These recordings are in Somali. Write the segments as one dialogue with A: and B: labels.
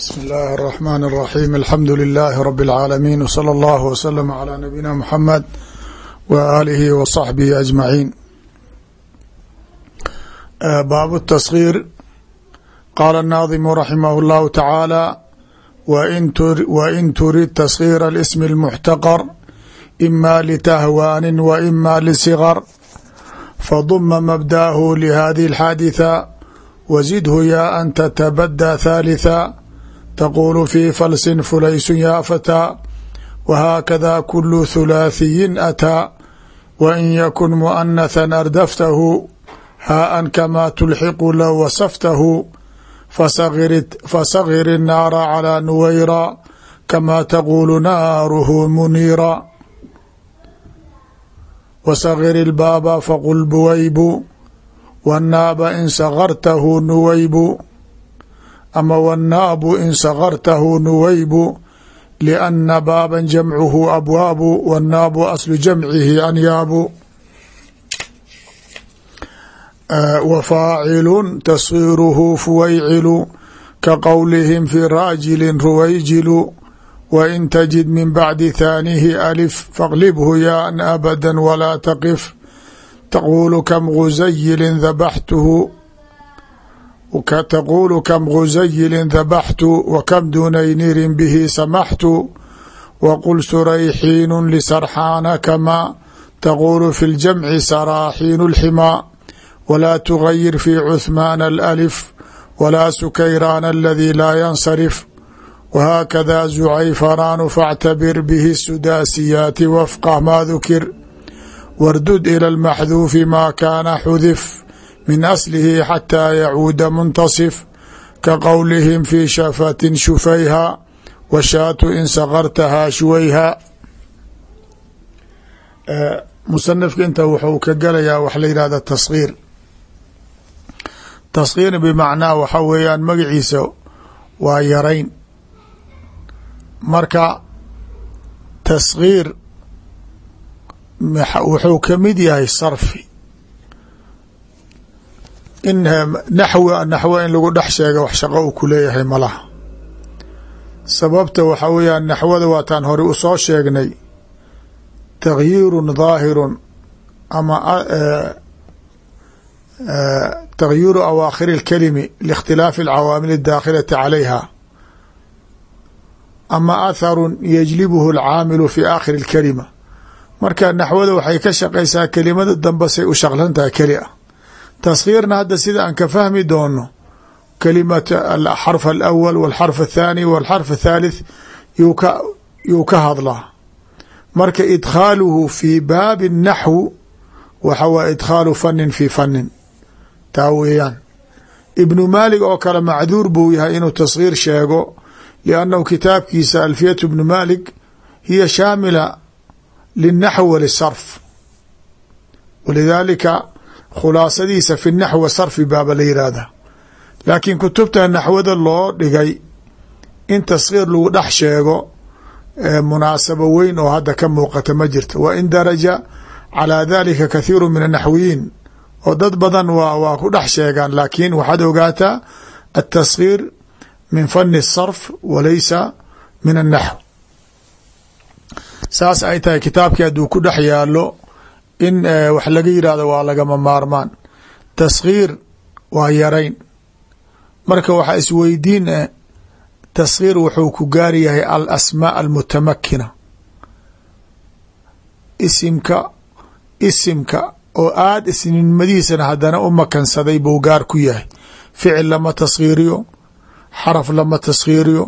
A: bsmi اllahi الرحmn الرaxيm alxamdu لilaahi rb العaalamiin wslى اllah wslm عlى nabiyina mxamed w aalihi w صaxbihi aجmaciin baabu التصغيir qaala الnaadimu raximah اllahu taعaalى wain turid تصغيir اlsm الmuxtaqr ima litahwaanin w ima lصغr faduma mabdaahu lhadihi الxaadiثa wزidhu yaa an ttabadى ثaalitثa taquulu fii falsin fulaysun yaa fataa wahaakada kulu thulaathiyin ataa wain yakun muanathan ardaftahu haa-an kamaa tulxiqu low wasaftahu fasagir innaara calaa nuwayraa kamaa taquulu naaruhu muniira wasagir ilbaaba faqul buwaybu wannaaba in sagartahu nuwaybu ama wannaabu in sakartahu nuwaybu lianna baaban jamcuhu abwaabu wannaabu aslu jamcihi anyaabu wa faacilun tasgiiruhu fuwaycilu ka qowlihim fi raajilin ruwayjilu wain tajid min bacdi thaanihi alif faqlibhu yaan abada walaa taqif taquulu kam guzayilin dabaxtuhu tquulu kam guzayilin dabaxtu wa kam dunaynirin bihi samaxtu waqul surayxiinu lisarxaana kama taquulu fi ljamci saraaxiinu اlximaa walaa tugayir fi cuhmaana alأlif walaa sukayraana aladii laa yansarif wahaakada zucayfaraanu faاctabir bihi sudaasiyaati wafqah maa dukir wardud ilى اlmaxduufi maa kaana xudif min aslihi xataa yacuuda muntasif ka qowlihim fii shafatin shufayha washaatu in sakartahaa shuwayha. Musanifka inta wuxuu ka galayaa wax la yihahda tasgiir. Tasgiir bimacnaa waxa weeyaan magaciisa waa yarayn. Marka tasgiir wuxuu ka mid yahay sarfi in naxwi naxwo in lagu dhex sheega wax shaqo uu ku leeyahay malaha sababta waxaa weeyaan naxwada waataan hore usoo sheegnay taghyiirun daahirun ama taghyiiru awaakhiri اlkalimi liikhtilaafi alcawaamil اdaakhilati calayha ama atharun yajlibuhu alcaamilu fi aakhiri اlkalima marka naxwada waxay ka shaqaysaa kelimada dambasay u shaqlan tahay keli a taskhiirna hadda sida aan ka fahmi doono kalimat alxarf alawal walxarf athaani walxarf athaalith yuu ka hadlaa. Marka idkhaaluhu fi baabi naxw waxa waye idkhaalu fanin fi fanin taa weeyaan. Ibnu maalik oo kale macduur buu yahay inuu taskhiir sheego liannahu kitaabkiisa alfiyatu ibnu maalik hiya shaamila lilnaxw walisarf walidaalika khulaasadiisa fi naxw sarfi baaba la yihahda laakiin kutubta naxwada loo dhigay in taskhiir lagu dhex sheego munaasabo weyn oo hadda ka muuqata ma jirta wa in daraja calaa dalika kathiiru min anaxwiyiin oo dad badan waa waa ku dhex sheegaan laakiin waxaad ogaataa ataskhiir min fani sarf walaysa min annaxw. Saas ay tahay kitaabkii hadduu ku dhex yaalo in wax laga yihahdo waa lagama maarmaan. Taskhiir waa yarayn. Marka waxaa isweydiin eh taskhiir wuxuu ku gaari yahay alasmaa almutamakina isimka isimka oo aada isnimadiisana haddana u makansaday buu gaar ku yahay. Ficil lama taskhiiriyo xaraf lama taskhiiriyo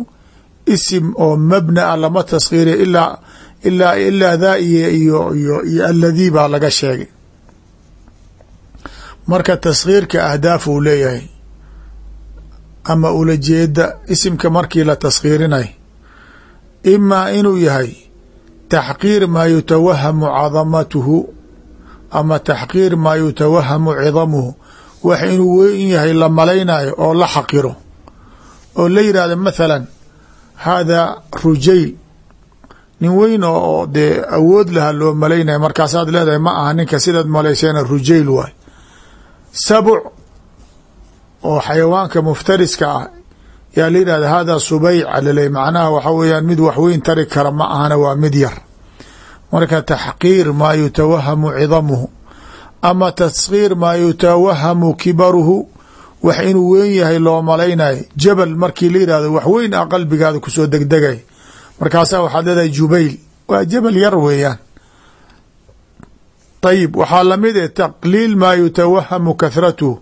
A: isim oo mabna lama taskhiiriyo ilaa ilaa ilaa daa iyo iyo iyo iyo aladii baa laga sheegay. Marka taskhiirka ahdaaf uu leeyahay ama ulajeeda isimka markii la taskhiirinay imaa inuu yahay taxqiir maa yutawahamu cadamatuhu ama taxqiir maa yutawahamu cidamuhu wax inuu weyn yahay la malaynayo oo la xaqiro. Oo la yidhahda mathalan hada rujayl nin weyn oo dee awood laha loo malaynaya markaasaad leedahay ma aha ninka sidaad malaysayna rujayl waay. Sabuc oo xayawaanka muftariska ah yaa la yihahda hada subeyc alale macnaha waxa weeyaan mid waxweyn tari kara ma ahana waa mid yar. Marka taxqiir maa yutawahamu cidamuhu ama taskiir maa yutawahamu kibaruhu wax inuu weyn yahay loo malaynayo jabal markii la yihahdo wax weyn a qalbigaada ku soo degdegay markaasaa waxaad leedahay jubayl. Waa jabal yar weeyaan. Ayib waxaa la mid eh taqliil maa yutawahamu kathratuhu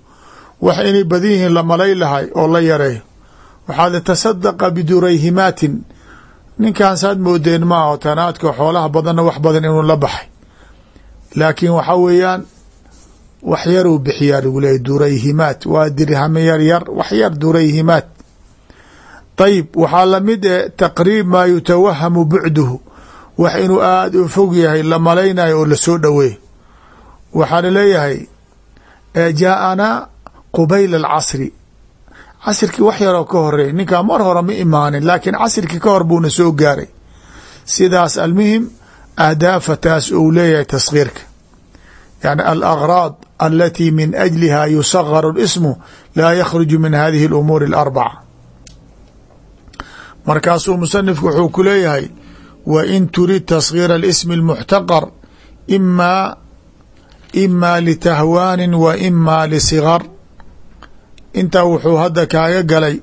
A: wax inay badan yihiin la malay lahay oo la yareeyo waxaad tasadaqa bidurayhimaatin. Ninkan saad moodeen maaho tanaadka xoolaha badanna wax badan inuu la baxay. Laakiin waxa weeyaan wax yaruu bixiyaa lagu leeyay durayhimaat. Waa dirhame yar yar wax yar durayhimaat طيب waxaa la mid تقريب eh, taqriib maa بعده bucduhu wax inuu aada u fog yahay la malaynayo oo la soo dhoweey waxaa la leeyahay jaaanaa qubayla alcasri. Casirkii wax yaroo ka horeey ninkaa mar hore ma imaanin laakiin casirkii ka hor buuna soo gaaray. Sidaas almuhim ahdaaffataas uu leeyahay taskhiirka yani alagraad alatii min ajliha yusagaru ismu laa yakhruju min hadihi alumuuri alarbaca markaasuu musanifku wuxuu ku leeyahay wa in turid taskhiira اlismi اlmuxtaqar imaa ima litahwaanin wa ima lisigar intaa wuxuu hadda kaaga galay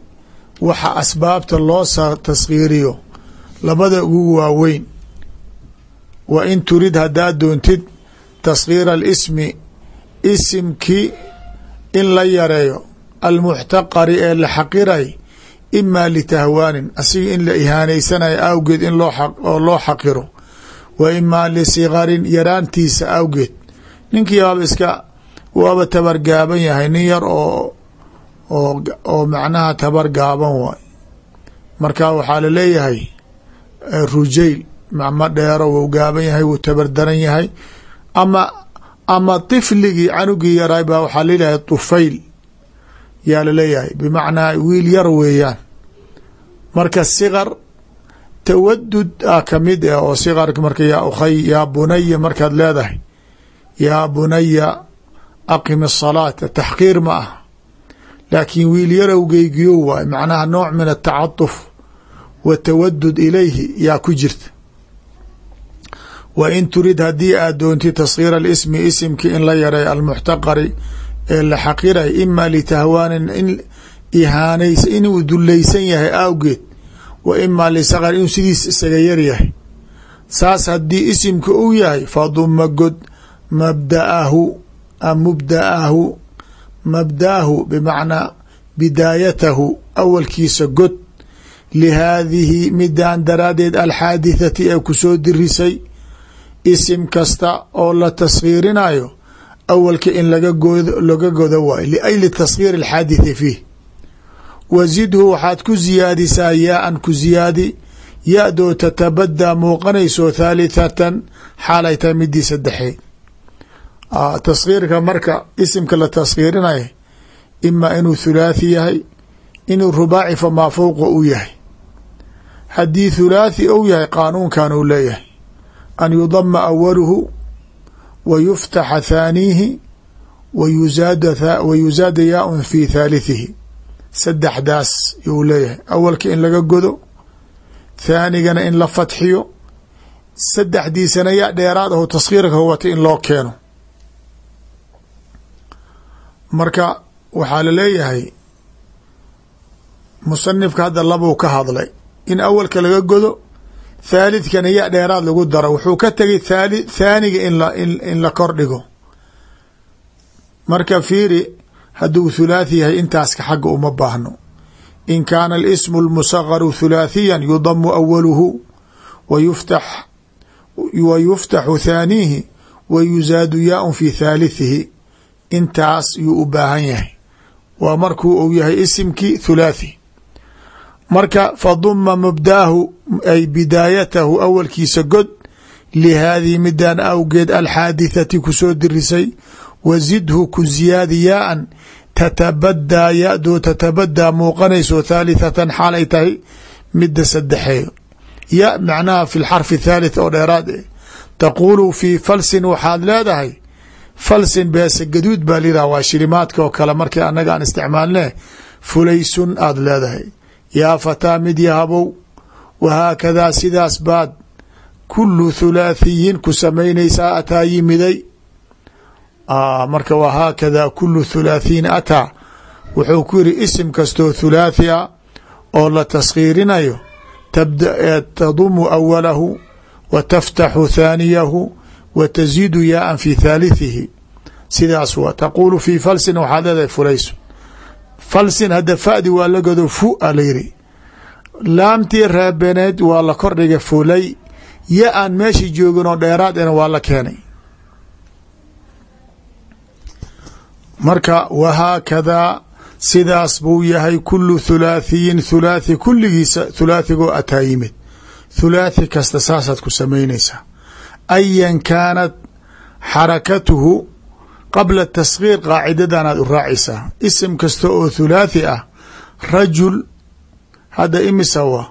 A: waxa asbaabta loo taskhiiriyo labada ugu waaweyn. Wa in turid haddaad doontid taskhiira alismi isimkii in la yareeyo almuxtaqari ee la xaqiray imaa litahwaanin asiga in la ihaanaysanayo awgeed in oo loo xaqiro wa imaa lisigarin yaraantiisa awgeed. Ninkii waaba iska waaba tabargaaban yahay nin yar oo oo oo macnaha tabar gaaban waay. Marka waxaa la leeyahay rujayl ma dheero wuu gaaban yahay wuu tabar daran yahay. Ama ama tifligii canugii yaray baa waxaa la leeyahay tufayl yaa la leeyahay bimacnaa wiil yar weeyaan. Marka siqar tawadud ah ka mid ah oo siqarka marka yaa ukhay yaa bunaya markaad leedahay. Yaa bunaya aqim asalaata taxqiir ma ah laakiin wiil yarowgeygiyo waay. Macnaha nooc min atacaduf wa tawadud ilayhi yaa ku jirta. Wa in turid haddii aad doontid tashiira ismi isimki in la yaray almuxtaqari ee la xaqiray ima litahwaanin in ihaanays inuu dulaysan yahay awgeed wa ima lisaqar inuu sidiis isaga yar yahay. Saas haddii isimka uu yahay faduma god mabdaahu mubdaahu mabdaahu bimacnaa bidaayatahu awalkiisa god lihaadihi midaan daraaddeed alxaadithati ee ku soo dirisay isim kasta oo la taskhiirinayo awalka in laga godo waayo liajli taskhiir alxaadithi fiih. Wazidhu waxaad ku siyaadisaa yaa-an ku siyaadi ya-doo tatabadaa muuqanayso thalithatan xaalay tahay midii saddexeed taskhiirka marka isimka la taskhiirinaya imaa inuu thulaathi yahay inuu rubaaci famaa fowqa u yahay. Haddii thulaathi ou yahay qaanuunkan uu leeyahay. An yudama awaluhu wa yuftaxa thaaniihi wa yuzaada yaa-un fi thaalithihi saddexdaas yuu leeyahay awalka in laga godo thaanigana in la fatxiyo saddexdiisana yaa dheeraad aho taskhiirka wata in loo keeno marka waxaa la leeyahay musanifka hadda labuu ka hadlay in awalka laga godo thaalidkana ya dheeraad lagu daro. Wuxuu ka tegay thaali thaaniga in in la kor dhigo. Marka fiiri hadduu thulaathi yahay intaaska xagga uma baahno. In kaana alismu اlmusagaru thulaathiya yudamu awaluhu wa yuftax wa yuftaxu thaaniihi wa yuzaadu yaa-un fi thaalithihi intaas yuu u baahan yahay. Waa markuu uu yahay isimkii thulaathi marka faduma mubdaahu ay bidaayatahu awalkiisa god lihaadihi midaan awgeed alxaadithati ku soo dirisay wazidhu ku ziyaadi yaa-an tatabadaa ya-doo tatabadaa muuqanayso thalithatan xaalay tahay midda saddexeeyo. Ya macnaha fi lxarfi thalith oo dheeraad eh. Taquulu fii falsin waxaad leedahay falsin beese gaduud baa layidhah waa shilimaadka oo kale markii annaga aan isticmaalne fulaysun aada leedahay yaa fataa mid yahabow wahaakadaa sidaas baad kulu thulaathiyin ku samaynaysaa ataa yimiday. Marka wahaakadaa kulu thulaathiyin ataa wuxuu ku yiri isim kastoo thulaathi a oo la taskhiirinayo tadumu awalahu wa taftaxu thaaniyahu wa taziidu yaaan fi thaalithihi sidaas wa taquulu fii falsin waxaad leedahay fulaysun falsin hadda fadi waa la godo fu a la yiri laamtii reebeneed waa la kordhiga fulay ya aan meesha joogin oo dheeraadena waa la keenay. Marka wahaakadaa sidaas buu yahay kulu thulaathiyin thulaathi kulligiisa thulaathigoo ataa yimid. Thulaathi kasta saasaad ku samaynaysaa ayan kaanat xarakatuhu qabla taskhiir qaacidadanaad u raacaysaa. Isim kasta oo thulaathi ah rajul hadda imisa wa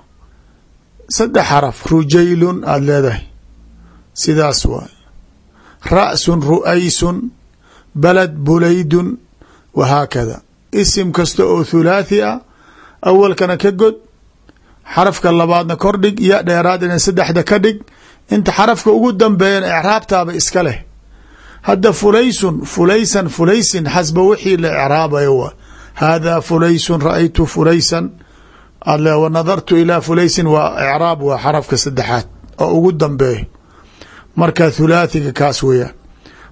A: saddex xaraf rujaylun aada leedahay. Sidaas waay. Ra'sun ru'aysun balad bulaydun wahaakada. Isim kasta oo thulaathi ah awalkana ka god xarafka labaadna kordhig iyo dheeraadina saddexda ka dhig. Inta xarafka ugu dambeeyana ecraabtaaba iska leh hadda fulaysun fulaysan fulaysin xasba wixii la ecraabayo wa haadaa fulaysun ra'aytu fulaysan. W nadartu ilaa fulaysin waa ecraab waa xarafka saddexaad. Oo ugu dambeeyo. Marka thulaathiga kaas weeyaan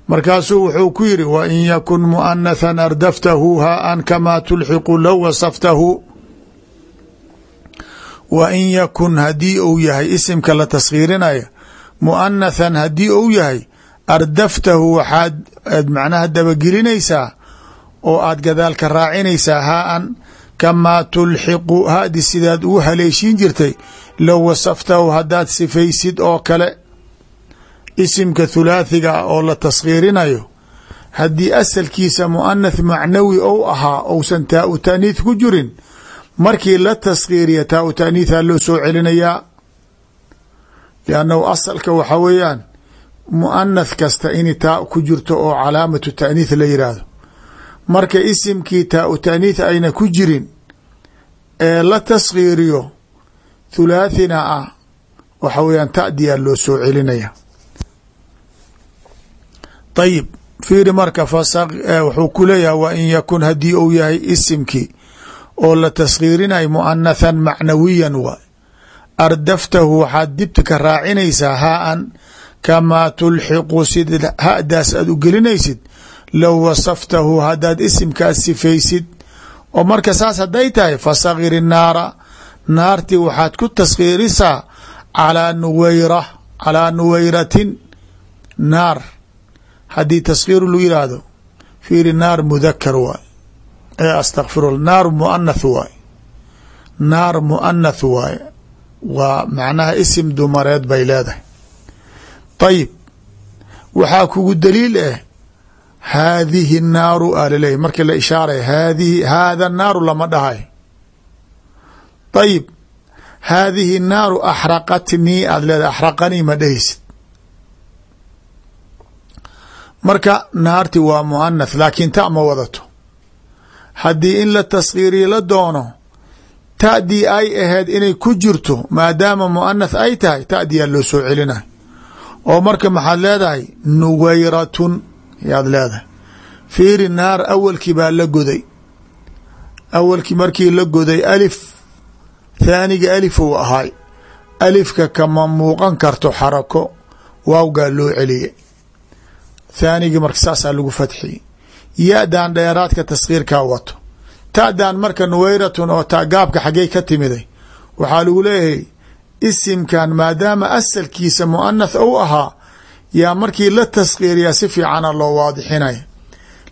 A: markaasuu wuxuu ku yiri wa in yakun muanathan ardaftahu haan kamaa tulxiqu low wasaftahu. Wa in yakun haddii uu yahay isimka la taskhiirinaya muanathan haddii yahay ardaftahu waxaad aad macnaha dabagelinaysaa oo aad gadaalka raacinaysaa haan kamaa tulxiqu hadi sidaad ugu haleeshiin jirtay low wasaftahu haddaad sifaysid oo kale isimka thulaathiga oo la taskhiirinayo haddii asalkiisa muanath macnawi ou ahaa ousan taa u taaniith ku jirin markii la taskhiiriya taa u taaniitha loo soo celinayaa liannahu asalka waxa weeyaan muanath kasta in taa ku jirto oo calaamatu taaniith la yidhaahdo marka isimkii taa u taaniith ayna ku jirin ee la taskhiiriyo thulaathina ah waxa weeyaan ta'diyaa loo soo celinaya. Ayib fiiri marka wuxuu ku leeyahay wa in yakun haddii uu yahay isimkii oo la taskhiirinayo muanathan macnawiyan waay ardaftahu waxaad dibta ka raacinaysaa haan kamaa tulxiqu sida hadaas aad u gelinaysid low wasaftahu haddaad isimkaas sifaysid oo marka saas hadday tahay fasakir naara naartii waxaad ku taskhiirisaa calaa nuwayra calaa nuwayratin naar haddii taskhiiru lu yihahdo fiiri naar mudakar waay ee astakfirullah naar muanath waay naar muanath waay waa macnaha isim dumareed bay leedahay ayib waxaa kugu daliil ah haadihi naaru a laleeyahy markii la ishaaray haadihi haada naaru lama dhahay ayib haadihi naaru axraqatnii aada leedahay axraqanii ma dhehaysid marka naarti waa muanath laakiin ta ma wadato haddii in la taskhiiriyo la doono ta'dii ay ahayd inay ku jirto maadaama muanath ay tahay ta'diyaa loo soo celinayo oo marka maxaad leedahay nuwayratun yaad leedahay. Fiiri naar awalkii baa la goday. Awalkii markii la goday alif thaaniga alif uu ahay. Alifka kama muuqan karto xarako waawgaa loo celiyey thaanigii marka saasaa lagu fadxiyey ya-dan dheeraadka taskhiirkaa wato. Ta'dan marka nuwayratun oo tagaabka xaggey ka timiday waxaa lagu leeyahay isimkan maadaama asalkiisa muanath ou ahaa yaa markii la taskhiiriyaa si fiicana loo waadixinaya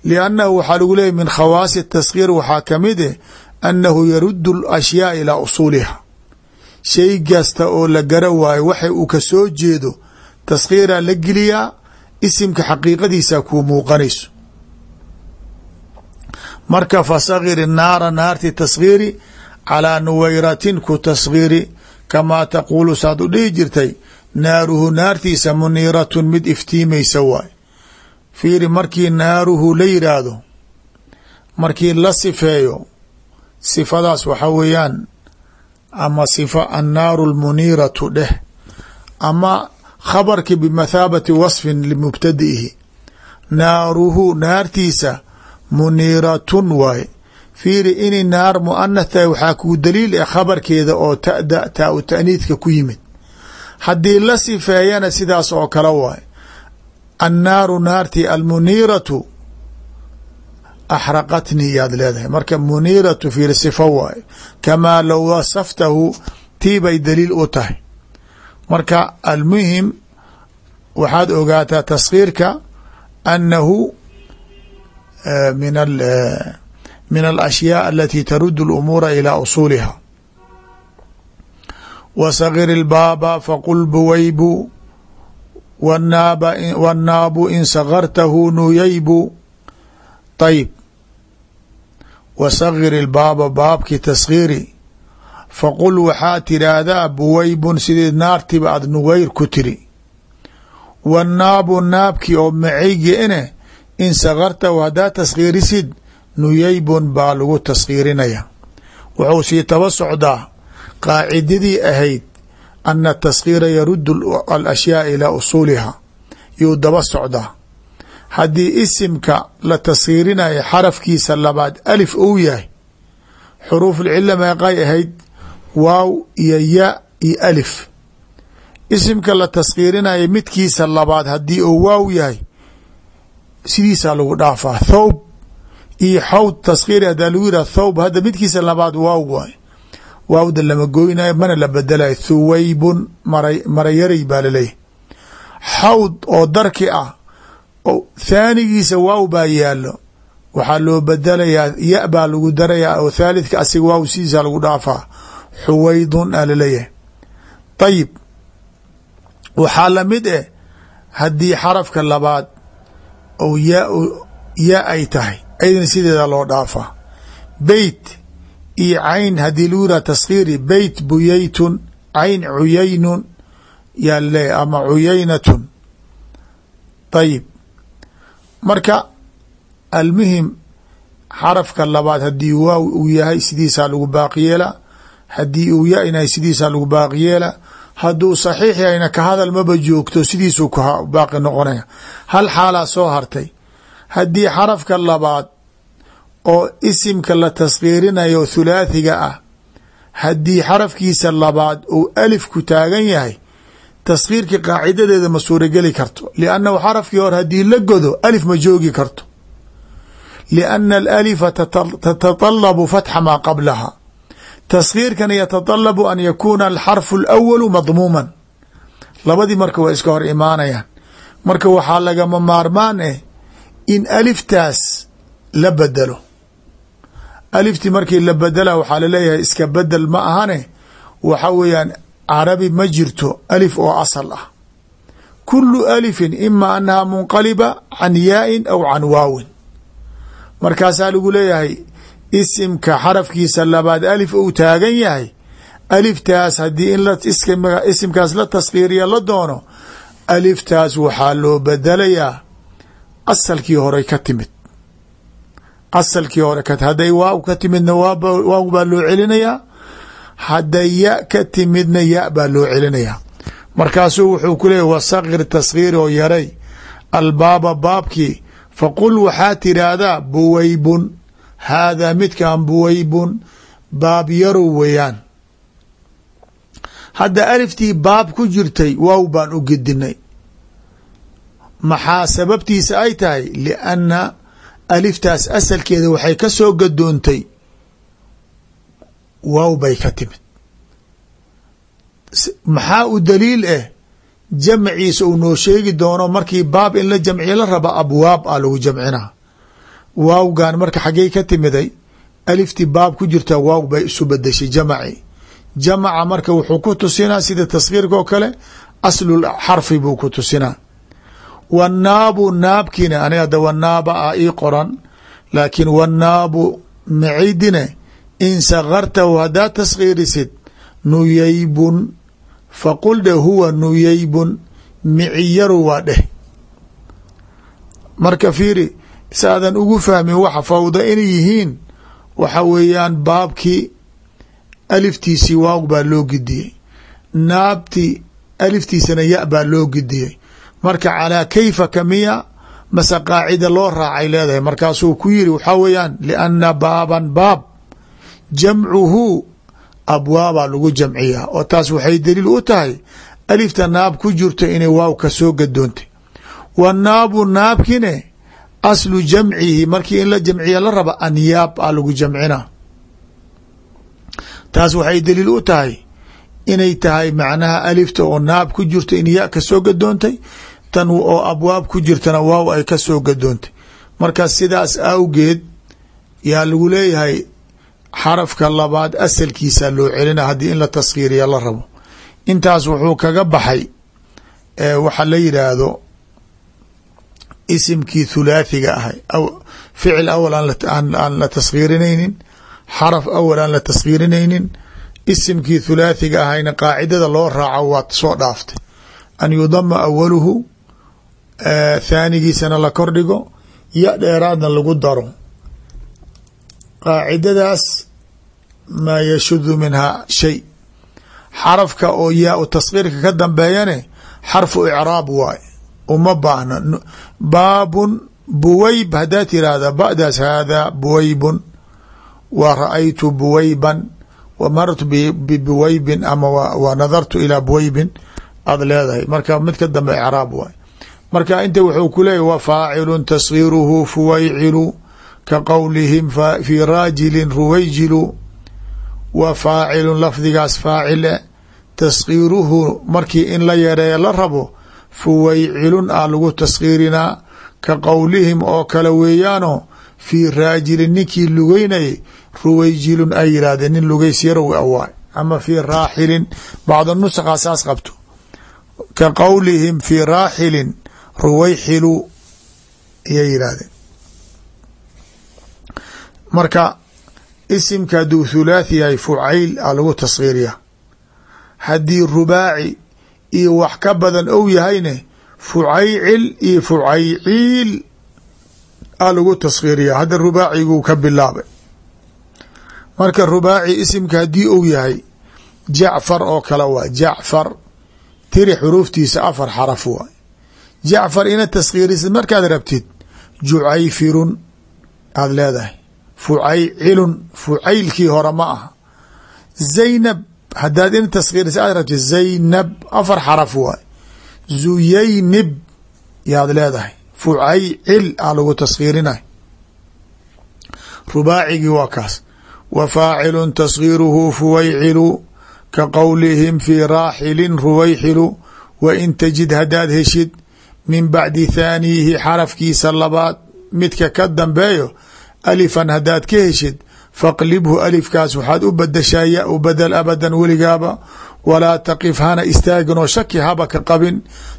A: liannahu waxaa lagu leeyahy min khawaasi taskhiir waxaa ka mid eh annahu yaruddu alashyaa ilaa usuuliha. Shay kasta oo la gara waayo waxa uu ka soo jeedo taskhiiraa la geliyaa isimka xaqiiqadiisa kuu muuqanayso. Marka fasakiri naara naarti taskhiiri calaa nuwayratin ku taskhiiri kamaa taquulu saad u dhihi jirtay naaruhu naartiisa muniiratun mid iftiimaysa waay fiiri markii naaruhu la yidhaahdo markii la sifeeyo sifadaas waxa weeyaan ama sifa annaaru lmuniiratu dheh ama khabarki bimathaabati wasfin limubtadi'ihi naaruhu naartiisa muniiratun waaye fiiri inay naar muanath tahay waxaa kuu daliil eh khabarkeeda oo tada taa u taaniidka ku yimid. Haddii la sifeeyana sidaas oo kale waaye. Annaaru naarti almuniiratu axraqatnii yaad leedahay. Marka muniiratu fiir sifo waaye. Kamaa low wasaftahu tii bay daliil u tahay. Marka almuhim waxaad ogaataa taskhiirka annahu min min alashyaa alati tarudu اlumuura ilaa usuuliha wasagir ilbaaba faqul buweybu wannaabu in sagartahu nuyeybu ayb wasagir ilbaaba baabkii taskhiiri faqul waxaa tidhaahdaa buweybun sidii naartiba aad nugeyr ku tiri wannaabu naabkii oo maciygine in sagartahu haddaa taskhiirisid nuyaybun baa lagu taskhiirinaya wuxuu sii taba socdaa qaacidadii ahayd ana taskhiira yaruddu alashyaa ilaa usuuliha. Yuu daba socdaa. Haddii isimka la taskhiirinayo xarafkiisa labaad alif ou yahay xuruufulcila meeqay ahayd waaw iyo ya iyo alif. Isimka la taskhiirinayo midkiisa labaad haddii uu waaw yahay sidiisaa lagu dhaafaa thawb iyo xawd taskhiiri hadaa lagu yihah thawb hadda midkiisa labaad waaw waay waawda lama goynayo mana la bedelayo. Thuwaybun mara marayaray baa laleeyahy xawd oo darki ah thaanigiisa waaw baa yaalo waxaa loo bedelayaa ya baa lagu darayaa oo thaalidka asiga waaw sidiisa lagu dhaafaa. Xuwaydun a la leeyahay ayib waxaa la mid eh haddii xarafka labaad ou ya ya ay tahay ayadana sideeda loo dhaafaa beyt iyo cayn haddii lagu yihah taskhiiri beyt buyaytun cayn cuyaynun yaa ama cuyaynatun. Ayib marka almuhim xarafka labaad haddii waaw uu yahay sidiisaa lagu baaqi yeela haddii uu ya-nahay sidiisaa lagu baaqi yeela hadduu saxiix yahayna ka hadal maba joogto sidiisuu baaqi noqonaya. Hal xaalaa soo hartay haddii xarafka labaad oo isimka la taskhiirinayo thulaathiga ah haddii xarafkiisa labaad uu alif ku taagan yahay taskhiirkii qaacidadeeda ma suurageli karto. Liannahu xarafkii hore haddii la godo alif ma joogi karto. Lianna alalifa tatatalabu fatxa maa qablaha taskhiirkana yatatalabu an yakuuna alxarfu alawalu madmuuman. Labadii marka waa iska hor imaanayaan. Marka waxaa lagama maarmaan eh in aliftaas la bedelo. Aliftii markii la bedela waxaa la leeyahay iska bedel ma ahane. Waxa weeyaan carabi ma jirto alif oo asal ah. Kulu alifin ima anaha munqaliba can yaa-in aw can waawin. Markaasaa lagu leeyahay isimka xarafkiisa labaad alif uu taagan yahay aliftaas haddii in isimkaas la taskhiiriya la doono aliftaas waxaa loo bedelayaa asalkii hore ka timid. Asalkii hore ka hadday waaw ka timidna waaw baa loo celinayaa? Hadday ya ka timidna ya baa loo celinayaa. Markaasuu wuxuu ku leeyahy wasakir taskhiir oo yaray. Albaaba baabkii faqul waxaa tidhaahdaa buwaybun haadaa midkan buwaybun baab yarow weeyaan. Hadda aliftii baab ku jirtay waaw baan u gedinay maxaa sababtiisa ay tahay? Lianna aliftaas asalkeeda waxay ka soo gadoontay. Waaw bay ka timid. Maxaa u daliil ah jamciisa uu noo sheegi doono markii baab in la jamciyo la raba abwaab a lagu jamcinaa. Waawgan marka xaggey ka timiday aliftii baab ku jirta waaw bay isu bedeshay jamaci jamaca marka wuxuu ku tusinaa sida taskhiirka oo kale aslul xarfi buu ku tusinaa wannaabu naabkiina ani hadda wanaaba ah ii qoran laakiin wannaabu macidine in sakartahu haddaad taskhiirisid nuyaybun faqul huwa nuyaybun miciyaru waa dheh marka fiiri saadan ugu fahmin waxa fawda inay yihiin waxa weeyaan baabkii aliftiisii waaw baa loo gidiyey naabti aliftiisana ya baa loo gidiyey marka calaa kayfaka miya mase qaacida loo raacay leedahay. Markaasuu ku yiri waxaa weeyaan lianna baaban baab jamcuhu abwaabaa lagu jamciyaa. Oo taas waxay daliil u tahay alifta naab ku jirto inay waaw ka soo gadoontay. Wa naabu naabkine aslu jamcihi markii in la jamciya la raba anyaab a lagu jamcina. Taas waxay daliil u tahay inay tahay macnaha alifta oo naab ku jirto in ya ka soo gadoontay tan oo abwaab ku jirtana waaw ay ka soo gadoontay. Marka sidaas awgeed yaa lagu leeyahay xarafka labaad asalkiisa loo celina haddii in la taskhiiriya la rabo. Intaas wuxuu kaga baxay waxa la yidhaahdo isimkii thulaathiga ahay. Ficil awal aan la taskhiirinaynin xaraf awal aan la taskhiirinaynin isimkii thulaathiga ahayna qaacidada loo raaco waad soo dhaaftay. An yudama awaluhu thaanigiisana la kordhigo ya dheeraadna lagu daro. Qaacidadaas maa yashudu minhaa shay. Xarafka oo yaa u taskhiirka ka dambeeyane xarfu icraab waay. Uma baahna. Baabun buwayb haddaad tiraahda ba'daas haadaa buwaybun. Wa ra'aytu buwayban wa marartu bibuwaybin ama wa nadartu ilaa buwaybin. Aad leedahay. Marka mid ka dambe icraab waay marka inta wuxuu ku leeyahy wa faacilun taskhiiruhu fuwaycilu ka qowlihim fii raajilin ruwayjilu. Wa faacilun lafdigaas faacile taskhiiruhu markii in la yareeyo la rabo fuwaycilun a lagu taskhiirinaa ka qowlihim oo kale weeyaano fii raajilin ninkii lugeynayay ruwayjilun ay yidhahdeen nin lugeys yarow ama fii raaxilin bacda nuskaa saas qabto. Ka qowlihim fii raaxilin ruwayxilu ayay yidhaahdeen. Marka isimka hadduu thulaathi yahay fucayl a lagu taskhiiriya haddii rubaaci iyo wax ka badan ou yahayne fucaycil iyo fucayciil a lagu taskhiiriya hadda rubaaciguu ka bilaabay. Marka rubaaci isimka haddii ou yahay jacfar oo kale waa jacfar tiri xuruuftiisa afar xaraf waay jacfar ina taskhiirisid markaad rabtid jucayfirun aada leedahay fucaycilun fucaylkii hore ma aha. Zaynab haddaad ina taskhiirisid aad rabtid zaynab afar xaraf waay. Zuyaynib yaad leedahay fucaycil a lagu taskhiirinay rubaacigii waa kaas. Wa faacilun taskhiiruhu fuwaycilu ka qowlihim fii raaxilin ruwayxilu. Wa in tajid haddaad heshid min bacdi thaaniyihi xarafkiisa labaad. Midka ka dambeeyo alifan haddaad ka heshid faqlibhu alifkaas waxaad u badashaa ya u badel abadan weligaaba. Walaa taqif hana istaagin oo shaki haba ka qabin.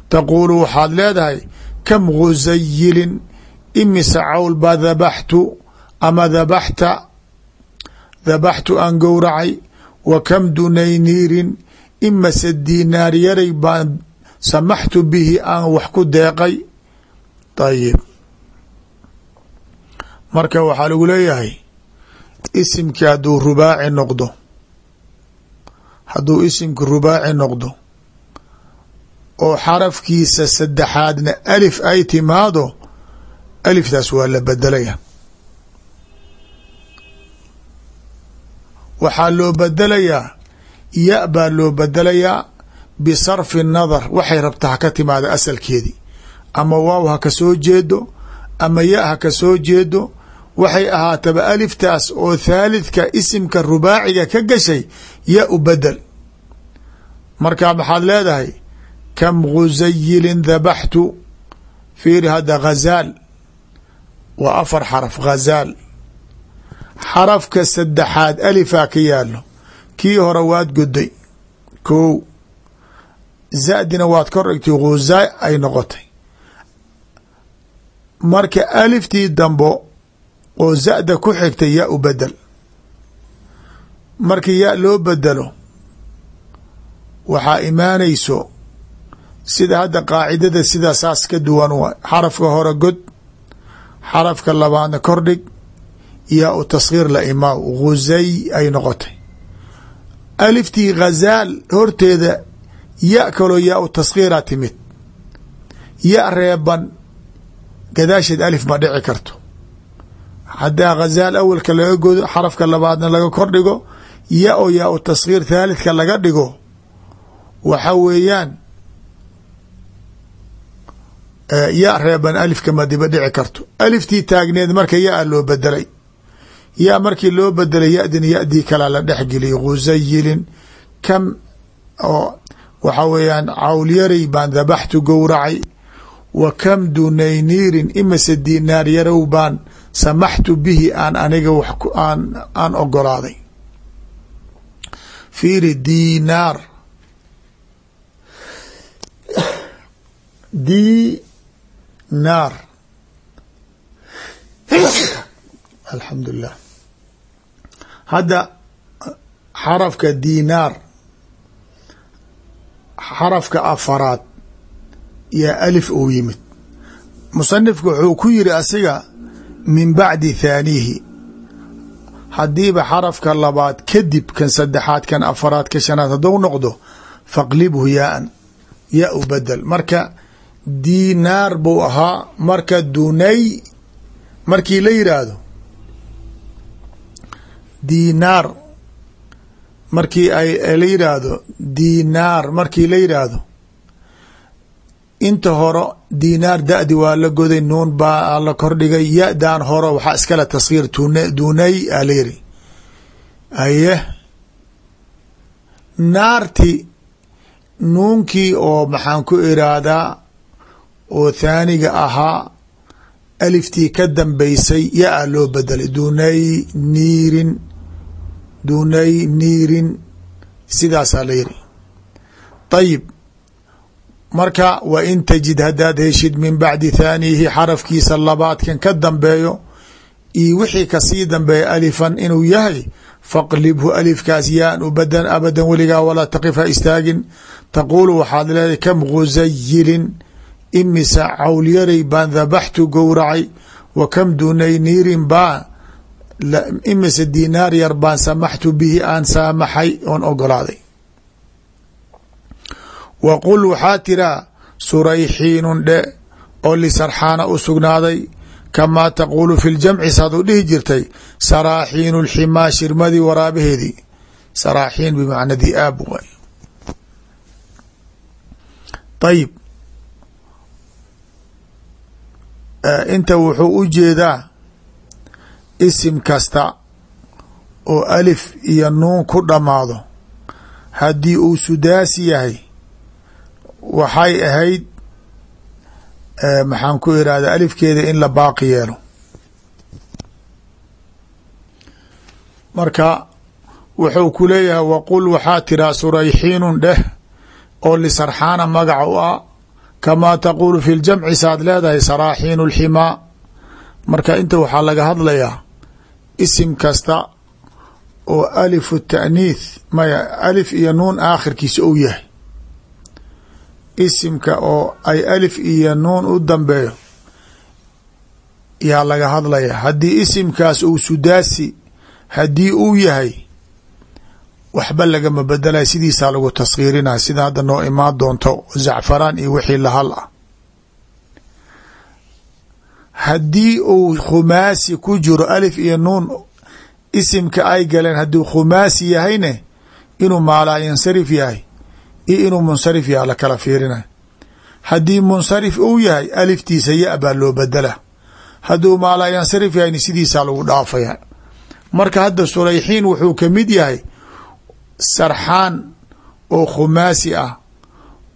A: Taquulu waxaad leedahay kam gusayilin imisa cawl baa dabaxtu ama dabaxta dabaxtu aan gowracay. Wa kam dunayniirin imase diinaar yaray baan samaxtu bihi aan wax ku deeqay. Ayib marka waxaa lagu leeyahay isimki hadduu rubaaci noqdo hadduu isimki rubaaci noqdo oo xarafkiisa saddexaadna alif ay timaado aliftaas waa la bedelaya. Waxaa loo bedelayaa ya baa loo bedelayaa bisarfi nadar waxay rabta ha ka timaada asalkeedii. Ama waaw ha ka soo jeedo ama ya ha ka soo jeedo waxay ahaataba aliftaas oo thaalidka isimka rubaaciga ka gashay ya u bedel. Marka maxaad leedahay kam gusayilin dabaxtu fiiri hadda ghazaal waa afar xaraf ghazaal. Xarafka saddexaad alifaa ka yaalo kii hore waad goday kow zadina waad kor dhigtay ghuza ay noqotay. Marka aliftii dambo oo zada ku xigtay yaa u bedel. Markii yaa loo bedelo waxaa imaanayso sida hadda qaacidada sidaa saas ka duwan waay xarafka hore god xarafka labaadna kordhig yaa u taskhiir la imaaw. Guzay ay noqotay. Aliftii ghazaal horteeda ya kaloo yaa u taskiira timid. Ya reeban gadaasheed alif ma dhici karto. Haddaa ghazaal awalka laga godo xarafka labaadna laga kor dhigo ya oo yaa u taskiir thaalidka laga dhigo waxa weeyaan ya reeban alifka ma diba dhici karto. Aliftii taagneed marka ya-a loo bedelay ya markii loo bedelay yadin yadii kalaa la dhexgeliyay khusayilin kam oo waxa weeyaan cawlyaray baan dabaxtu gowracay wa kam dunayniirin imase dinaar yarow baan samaxtu bihi aan aniga aan ogolaaday. Fiiri dinaar dinaar alxamdulilah hadda xarafka dinaar xarafka afaraad yaa alif ou yimid. Musanifku wuxuu ku yiri asiga min bacdi thaaniihi haddiiba xarafka labaad kadib kan saddexaad kan afaraad ka shanaad haddou noqdo faqlibhu yaaan ya u bedel marka dinaar buu ahaa marka dunay markii la yidhaahdo dinaar markii ay la yidhaahdo dinaar markii la yidhaahdo inta horo dinaar da-di waa la goday nuun baa la kordhigay ya-dan horo waxaa iskale taskiir tun dunay a la yiri. Aye. Naarti nuunkii oo maxaan ku iraahdaa oo thaaniga ahaa aliftii ka dambeysay ya-a loo bedelay dunay niirin dunay niirin sidaasaa la yiri ayib marka wa in tajid haddaad heshid min bacdi thaaniihi xarafkiisa labaadkan ka dambeeyo iyo wixii ka sii dambeeya alifan inuu yahay faqlibhu alifkaas yaan u badan abadan weligaa walaa taqif ha istaagin. Taquulu waxaad leedahay kam khusayilin imisa cawlyaray baan dabaxtu gowracay wa kam dunayniirin baa imise dinaar yar baan samaxtu bihi aan saamaxay oon ogolaaday. Wa qul waxaa tiraa surayxiinun dhe oo lisarxaana u sugnaaday kamaa taquulu fi ljamci saad u dhihi jirtay saraaxiinu lximaa shirmadii waraabaheedii. Saraaxiin bimacna diaab waay ayib inta wuxuu u jeedaa isim kasta oo alif iyo nuun ku dhammaado haddii uu sudaasi yahay waxay ahayd maxaan ku irahda alifkeeda in la baaqi yeelo. Marka wuxuu ku leeyahay waqul waxaa tiraa surayxiinun dheh oo lisarxaana magaca u ah kamaa taquulu fi ljamci saad leedahay saraaxiinu lximaa marka inta waxaa laga hadlayaa isim kasta oo alifu taaniith maya alif iyo nuun aakhirkiisa ou yahay. Isimka oo ay alif iyo nuun u dambeeyo yaa laga hadlaya. Haddii isimkaas uu sudaasi haddii uu yahay waxba lagama bedelay sidiisaa lagu taskiirinaya sida hadda noo imaan doonto zacfaraan iyo wixii lahal ah haddii uu khumaasi ku jiro alif iyo nuun isimka ay galeen hadduu khumaasi yahayne inuu maalaa yansarif yahay iyo inuu munsarif yaha lakala fiirina. Haddii munsarif uu yahay aliftiisa ya baa loo bedela hadduu maalaa yansarif yahayna sidiisaa lagu dhaafaya. Marka hadda surayxiin wuxuu ka mid yahay sarxaan oo khumaasi ah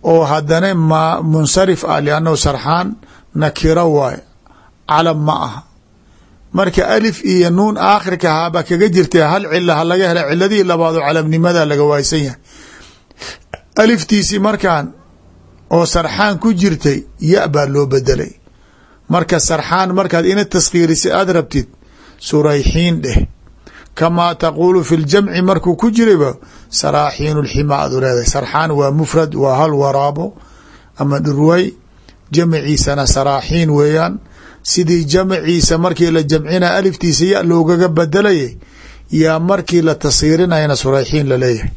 A: oo haddana munsarif ah liannahu sarxaan nakiro waaye calam ma aha. Marka alif iyo nuun aakhirka haaba kaga jirta hal cila ha laga hela ciladihii labaadoo calamnimada laga waaysan yahay. Aliftiisi markaan oo sarxaan ku jirtay ya baa loo bedelay marka sarxaan markaad ina taskiirisa aada rabtid surayxiin dheh. Kamaa taquulu fi ljamci markuu ku jirayba saraaxiinu lximaa aad u sarxaan waa mufrad waa hal waraabo ama dhurway jamciisana saraaxiin weeyaan sidii jamciisa markii la jamcina aliftiisa ya loogaga bedelayay yaa markii la taskiirinayana surayxiin la leeyahay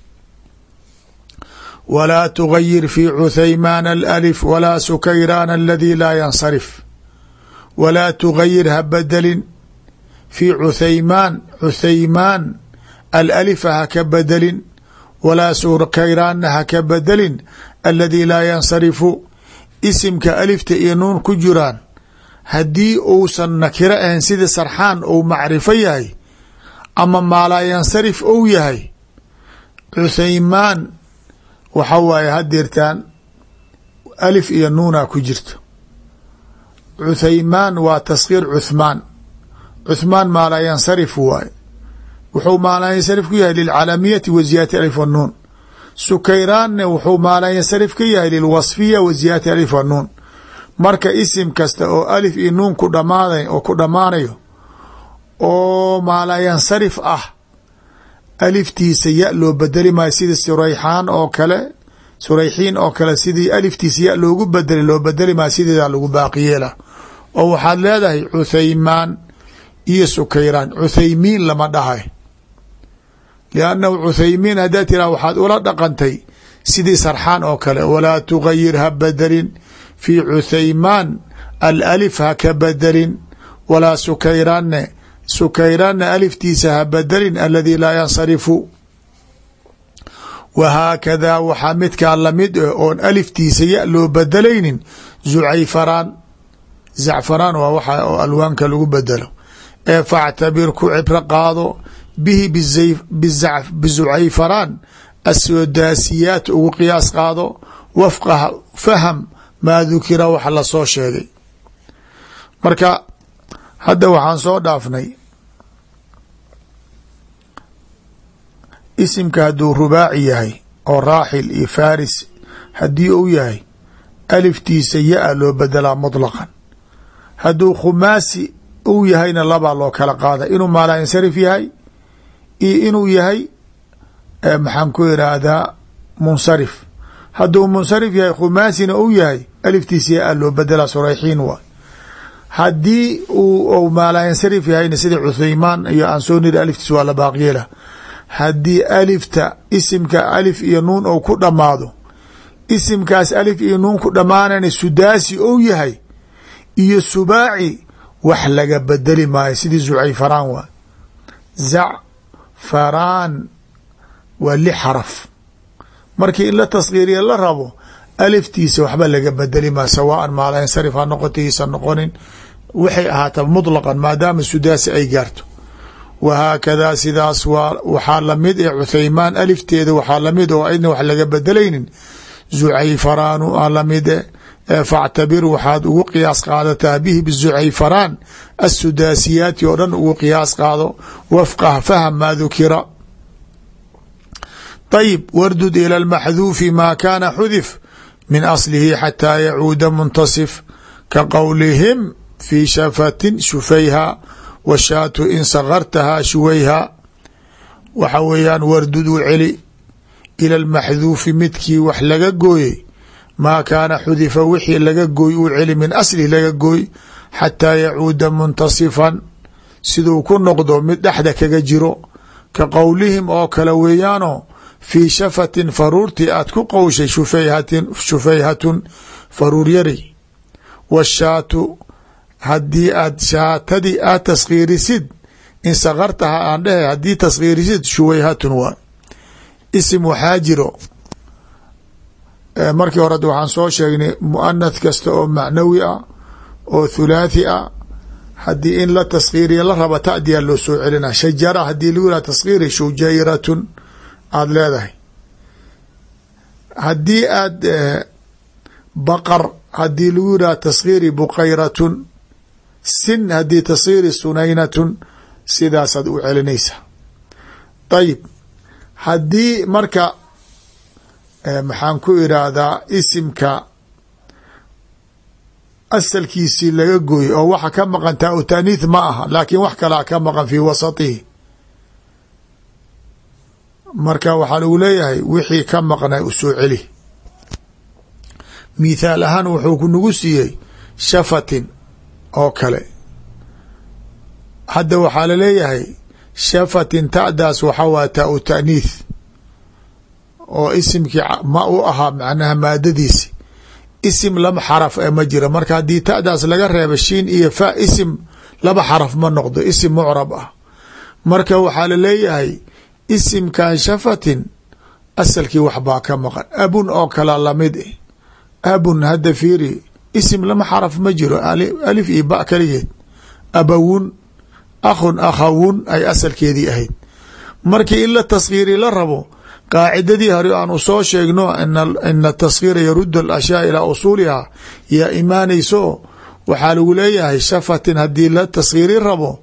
A: walaa tugayir fi cuthaymaan alأlif walaa sukayraan aladii laa yansarif. Walaa tugayir ha bedelin fii cuthaymaan cuthaymaan alalifa haka bedelin walaa sukayraanna haka bedelin aladii laa yansarifu. Isimka alifta iyo nuun ku jiraan haddii uusan nakiro ahayn sida sarxaan ou macrifo yahay ama maalaa yansarif ou yahay cuthaymaan waxa waaye hadeertaan alif iyo nuuna ku jirto. Cuthaymaan waa taskiir cuthmaan. Cuthmaan maalaa yansarif waaye. Wuxuu maalaa yansarif ku yahay lilcalamiyati wa ziyaadati alif wanuun sukayraanne wuxuu maalaa yansarif ka yahay lilwasfiya wa ziyaadati alif wanuun marka isim kasta oo alif iyo nuun ku dhamaada oo ku dhammaanayo oo maalaa yansarif ah aliftiisa ya loo bedeli maayo sida surayxaan oo kale surayxiin oo kale sidii aliftiisa ya loogu bedeli loo bedeli maayo sideedaa lagu baaqiyeela oo waxaad leedahay cuthaymaan iyo sukayraan cuthaymiin lama dhahay. Liannahu cuthaymiin haddaa tiraa waxaad ula dhaqantay sidii sarxaan oo kale walaa tugayir ha bedelin fii cuthaymaan alalif ha ka bedelin walaa sukayraanne sukayraanna aliftiisa ha bedelin aladii laa yansarifu. Wahaakadaa waxaa midkaa la mid ah oon aliftiisa ya loo bedelaynin zucayfaraan. Zacfaraan waa waxa oo alwaanka lagu bedelo. Ee factabir ku cibro qaado bihi bizucayfaraan asoodaasiyaat ugu qiyaas qaado wafqa faham maa dukira waxa la soo sheegay. Marka hadda waxaan soo dhaafnay. Isimka hadduu rubaaci yahay oo raaxil iyo faris haddii uu yahay aliftiisa ya-a loo bedelaa mutlaqan. Hadduu khumaasi uu yahayna labaa loo kala qaada inuu maalaa insarif yahay iyo inuu yahay maxaan ku iraahdaa munsarif. Hadduu munsarif yahay khumaasina uu yahay aliftiisa ya-a loo bedelaa surayxiin waay haddii uu maalaa yansarif yahayna sida cuthaymaan iyo aan soo niri aliftiis waa la baaqyeela haddii alifta isimka alif iyo nuun ou ku dhammaado isimkaas alif iyo nuun ku dhammaanana sudaasi ou yahay iyo subaaci wax laga bedeli maayo sidii zucayfaraan waa zacfaraan waa lix xaraf. Markii in la taskiiriya la rabo aliftiisa waxba laga bedeli ma sawaan maalansarif ha noqotay sa noqonin. Waxay ahaata muطlaqan maadaama sudaasi ay gaarto. Wahaakadaa sidaas waa waxaa la mid ee eh, cuthaymaan alifteeda waxaa la mid oo aydna wax laga bedelaynin. Zucayfaraan a la mid eh, e factabir waxaad ugu qiyaas qaadataa bihi bzucayfaraan asudaasiyaati oo dhan ugu qiyaas qaado wafqah faham maa dukira. Ayib wardud ilى maxduufi ma kana xudif min aslihi xataa yacuuda muntasif ka qowlihim fii shafatin shufayha washaatu in sakartahaa shuwayha waxa weeyaan wardud u celi ila lmaxduufi midkii wax laga gooyey maa kaana xudifa wixii laga gooy uu celi min aslih laga gooy xataa yacuuda muntasifan siduu ku noqdo mid dhexda kaga jiro ka qowlihim oo kale weeyaano fii shafatin faruurtii aad ku qowshay shufayhatun faruur yari. Washaatu haddii aad shaatadii aad taskhiirisid in sakartaha aan dhehe haddii taskhiirisid shuwayhatun waa. Isim waxaa jiro markii hore waxaan soo sheegnay muanath kasta oo macnawi ah oo thulaathi ah haddii in la taskhiiriya la raba ta'diyaa loo soo celina shajara haddii lagu yihah taskhiiri shujayratun aada leedahay. Haddii aad baqar haddii lagu yidhah taskhiiri buqayratun sin haddii taskhiiri sunaynatun sidaasaad u celinaysaa. Ayib haddii marka maxaan ku iraahdaa isimka asalkiisii laga gooyey oo waxa ka maqan taa u ma aha laakiin wax kalaa ka maqan fii wasatihi marka waxaa lagu leeyahay wixii ka maqnay u soo celi. Mithaal ahaan wuxuu ku nagu siiyey shafatin oo kale. Hadda waxaa la leeyahay shafatin ta'daas waxa waa taa taaniith oo isimkii ma u ahaa macnaha maadadiisi. Isim laba xaraf e ma jira. Marka haddii ta'daas laga reeba shiin iyo fa isim laba xaraf ma noqdo isim mucrab ah. Marka waxaa la leeyahay isimkan shafatin asalkii waxbaa ka maqan. Abun oo kala la mid eh. Abun hadda fiiri isim lama xaraf ma jiro. Alif iyo ba kaligeed abawun akhun akhawun ay asalkeedii ahayd. Markii in la taskhiiri la rabo qaacidadii hore aanu soo sheegno ina taskhiira yarud alashyaa ilaa usuuliha yaa imaanayso waxaa lagu leeyahay shafatin haddii la taskhiiri rabo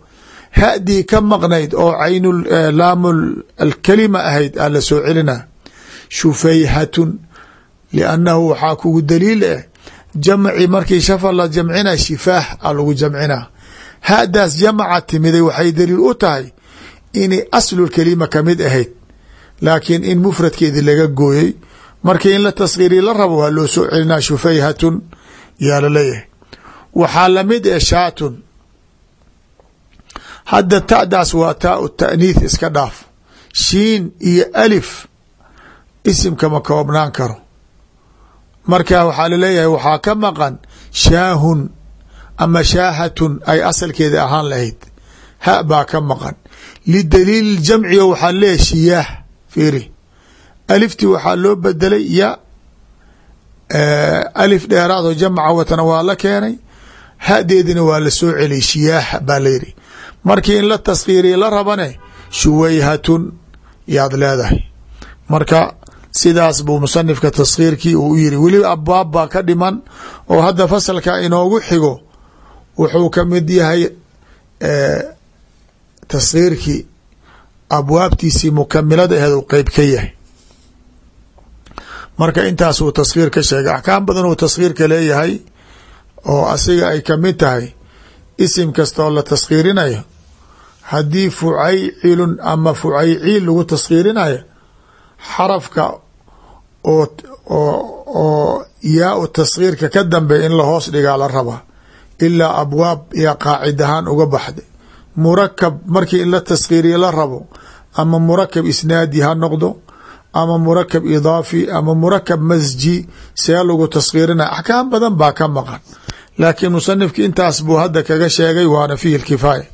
A: haddii ka maqnayd oo cayn laam alkalima ahayd aa la soo celina. Shufayhatun liannahu waxaa kugu daliil eh jamci markii shafa la jamcina shifaah a lagu jamcina. Hadaas jamaca timiday waxay daliil u tahay inay aslulkalima ka mid ahayd. Laakiin in mufradkeedi laga gooyey markii in la taskhiiri la rabo waa loo soo celinaa shufayhatun yaa la leeyahay waxaa la mid eh shaatun hadda ta'daas waa taa ta'niith iska dhaaf. Shiin iyo alif isimka ma koobnaan karo. Marka waxaa la leeyahay waxaa ka maqan shaahun ama shaahatun ay asalkeeda ahaan lahayd. Ha baa ka maqan. Lidaliil jamciga waxaa leeyahay shiyaah fiiri. Aliftii waxaa loo bedelay ya alif dheeraadoo jamca watana waa la keenay. Hadeedina waa la soo celiyay shiyaah baa layidhi markii in la taskhiiriya la rabane shuwayhatun yaad leedahay. Marka sidaas buu musanifka taskhiirkii uu yiri weliba abwaab baa ka dhiman oo hadda fasalka inoogu xigo wuxuu ka mid yahay taskhiirkii abwaabtiisii mukamilada aheed uu qeyb ka yahay. Marka intaas uu taskhiir ka sheegay. Axkaam badan uu taskhiirka leeyahay oo asiga ay ka mid tahay isim kasta oo la taskhiirinayo haddii fucaycilun ama fucayciil lagu taskhiirinayo xarafka oo oo yaa u taskhiirka ka dambeeya in la hoos dhigaa la rabaa ilaa abwaab yaa qaacid ahaan uga baxday murakab markii in la taskhiiriya la rabo ama murakab isnaadi ha noqdo ama murakab idaafi ama murakab masji see lagu taskhiirinaya axkaam badan baa ka maqan. Laakiin musanifki intaas buu hadda kaga sheegay waana fiihi lkifaaya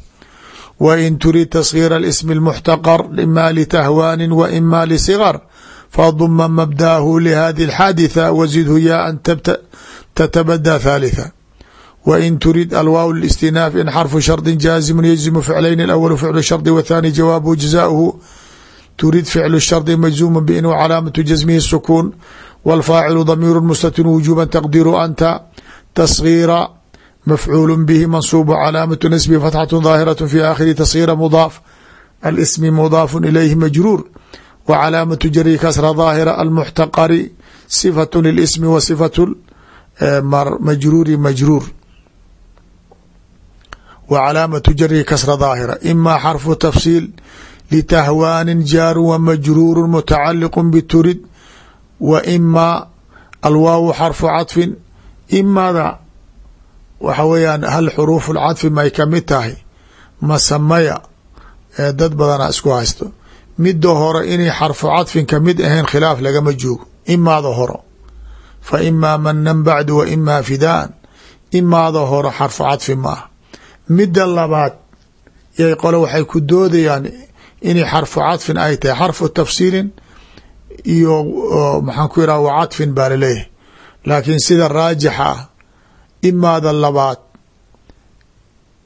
A: wa in turid taskhiira اlismi اlmuxtaqar ima litahwaanin wa ima lisigar faduma mabdaahu lihadi اlxaaditha wazidhu yaaan tatabada thalitha w in turid alwaaw الاstinaaf in xarfu shardi jaazimu yجzimu ficlayn اأwl ficlu shardi wthani jawaabuhu jaزaؤuhu turid ficlu shardi majzuuma bin wcalaamatu jasmihi الsukuun wاlfaacilu damiiru mustatir wujuba taqdiru anta taصgiira mafcuul bihi mansuub calaamatu nasbi fatxaة ظaahiraة fi aakhiri taصgiira mudaaf alsmi mudaafu ilayhi majruur w calaamatu jari kasra ظaahira almuxtaqari صifaة lilismi wa صifaة majruuri majruur w calaamatu jari kasra daahira ima xarfu tafsiil litahwaanin jaaru wa majruuru mutacaliq bturid wa ima alwaawu xarfu cadfin imada waxa weeyaan hal xuruufu lcadfi may ka mid tahay? Masamaya ee dad badana isku haysto. Mida hore inay xarfu cadfin ka mid ahayn khilaaf lagama joogo. Imaada horo fa imaa manan bacdu wa imaa fidaan. Imaada horo xarfu cadfi ma ah midda labaad yay qole waxay ku doodayaan inay xarfu cadfin ay tahay. Xarfu tafsiilin iyo maxaan ku yidhaha wa cadfin baa la leeyahay laakiin sida raajixa ah imaada labaad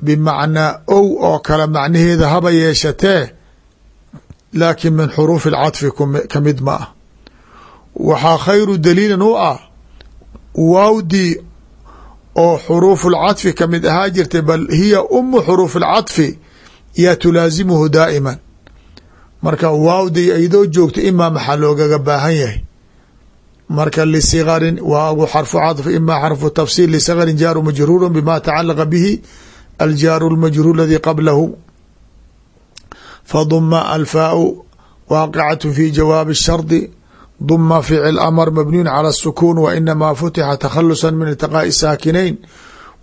A: bimacnaa ow oo kale macnaheeda haba yeeshatee laakiin min xuruufi alcadfi ka mid ma ah. Waxaa khayru daliilin u ah waawdii oo xuruufu lcadfi ka mid ahaa jirtay bal hiya umu xuruuf اlcadfi yaa tulaasimuhu daa'iman. Marka waawday aydoo joogto imaa maxaa loogaga baahan yahay marka lisigarin waagu xarfu cadf ima xarfu tafsiil lisigarin jaaru majruuru bima tacalaqa bihi aljaaru اlmajruur aladi qablahu faduma alfaau waaqicaة fi jawaabi الshardi duma ficil amr mabniyun calى الsukuun wa inamaa futixa takhalusa min iltiqaaءi saakinayn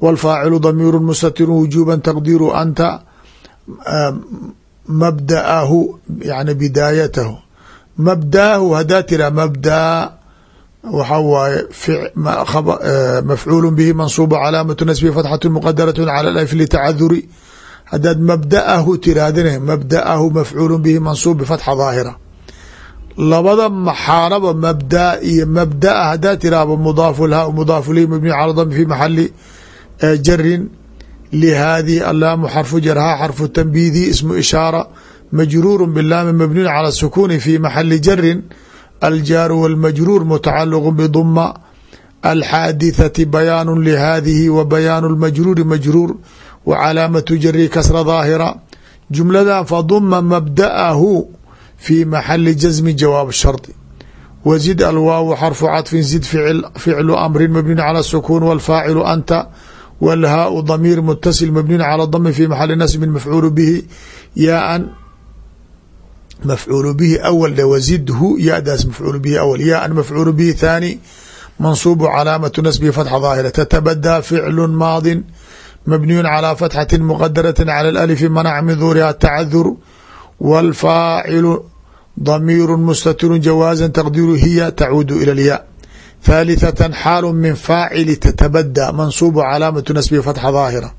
A: wاlfaacilu damiiru mustatiru wujuba taqdiiru anta mabda'ahu yani bidaayatahu mabdaahu haddaa tiraa mabdaa waxaa waaye mafcuul bihi mansuub calaamatu nasbi fatxatu muqadarat cala alf litacaduri haddaad mabdaahu tirahdina mabdaahu mafcuul bihi mansuub bifatxa daahira labada maxaanaba mabdaa iyo mabdaa haddaa tiraahba mudaafu lha mudaafu lih mabniy cala dami fi maxali jarin lihadihi allaamu xarfu jarhaa xarfu tanbiidi ismu ishaara majruur bilaami mabniyu cala sukuni fi maxali jarin aljaaru wاlmajruur mutacaliq bduma alxaadithati bayaanu lihadihi wa bayaanu اlmajruuri majruur wa calaamatu jari kasra daahira jumladan faduma mabda'ahu fi maxali jasmi jawaab shardi wzid alwaaw xarfu caطfin zid ficlu amri mabniyu cala sukuun wاlfaacilu anta wاlhaau damiir mutasil mabniyu cala dami fi maxali nasbin mafcuulu bihi yaaan mafcuul bihi awl dhe wazidhu yadaas mafcuul bihi awl yaan mafcuul bihi thaani mansuub calaamatu nasbihi fatxa daahira tatabadaa ficlu maadin mabniyun calaa fatxati muqadarati cala alalifi manac min duuriha tacadur walfaacilu damiiru mustatiru jawaaza taqdiru hiya tacuudu ila lya thalithatan xaalu min faacili tatabada mansuubu calaamatu nasbihi fatxa daahira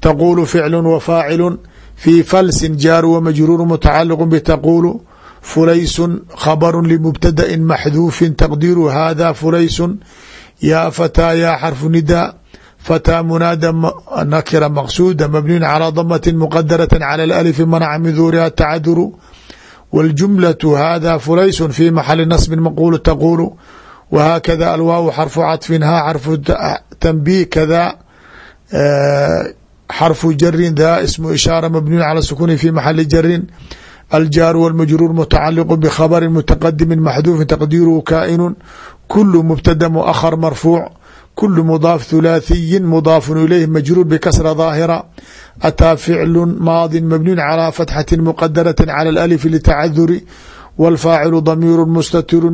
A: taquulu ficlu wafaacilu في flsi jaar wmajruur mتacaliq btquul fulaysu khabr لmubtadaءi maxduufi taqdiru hada fulaysu yaa fatىa yaa xarfu nidaa fatىa munaada nakira maqsuuda mabniyu calى damaة mqadaraة calى اأlf manaca min duuriha tacaduru wاljumlaة hada fulaysu fi maxali naصbi maqul tquul whakada alwaaw xarfu caطfin ha xarfu tanbih kada xarfu jarin da ismu ishaara mabniyu calى sukuni fi maxali jarin aljaaru wاlmajruur mutacaliq bkhabri mutaqadimi maxduufin taqdiiruhu kaa'inu kulu mubtada muahar marfuuc kulu mudaaf thulaathiyi mudaafu ilayh majruur bkasra daahira ataa ficlu maadi mabniyu calى fatxati muqadarati calى اalif litacaduri wاlfaacilu damiiru mustatiru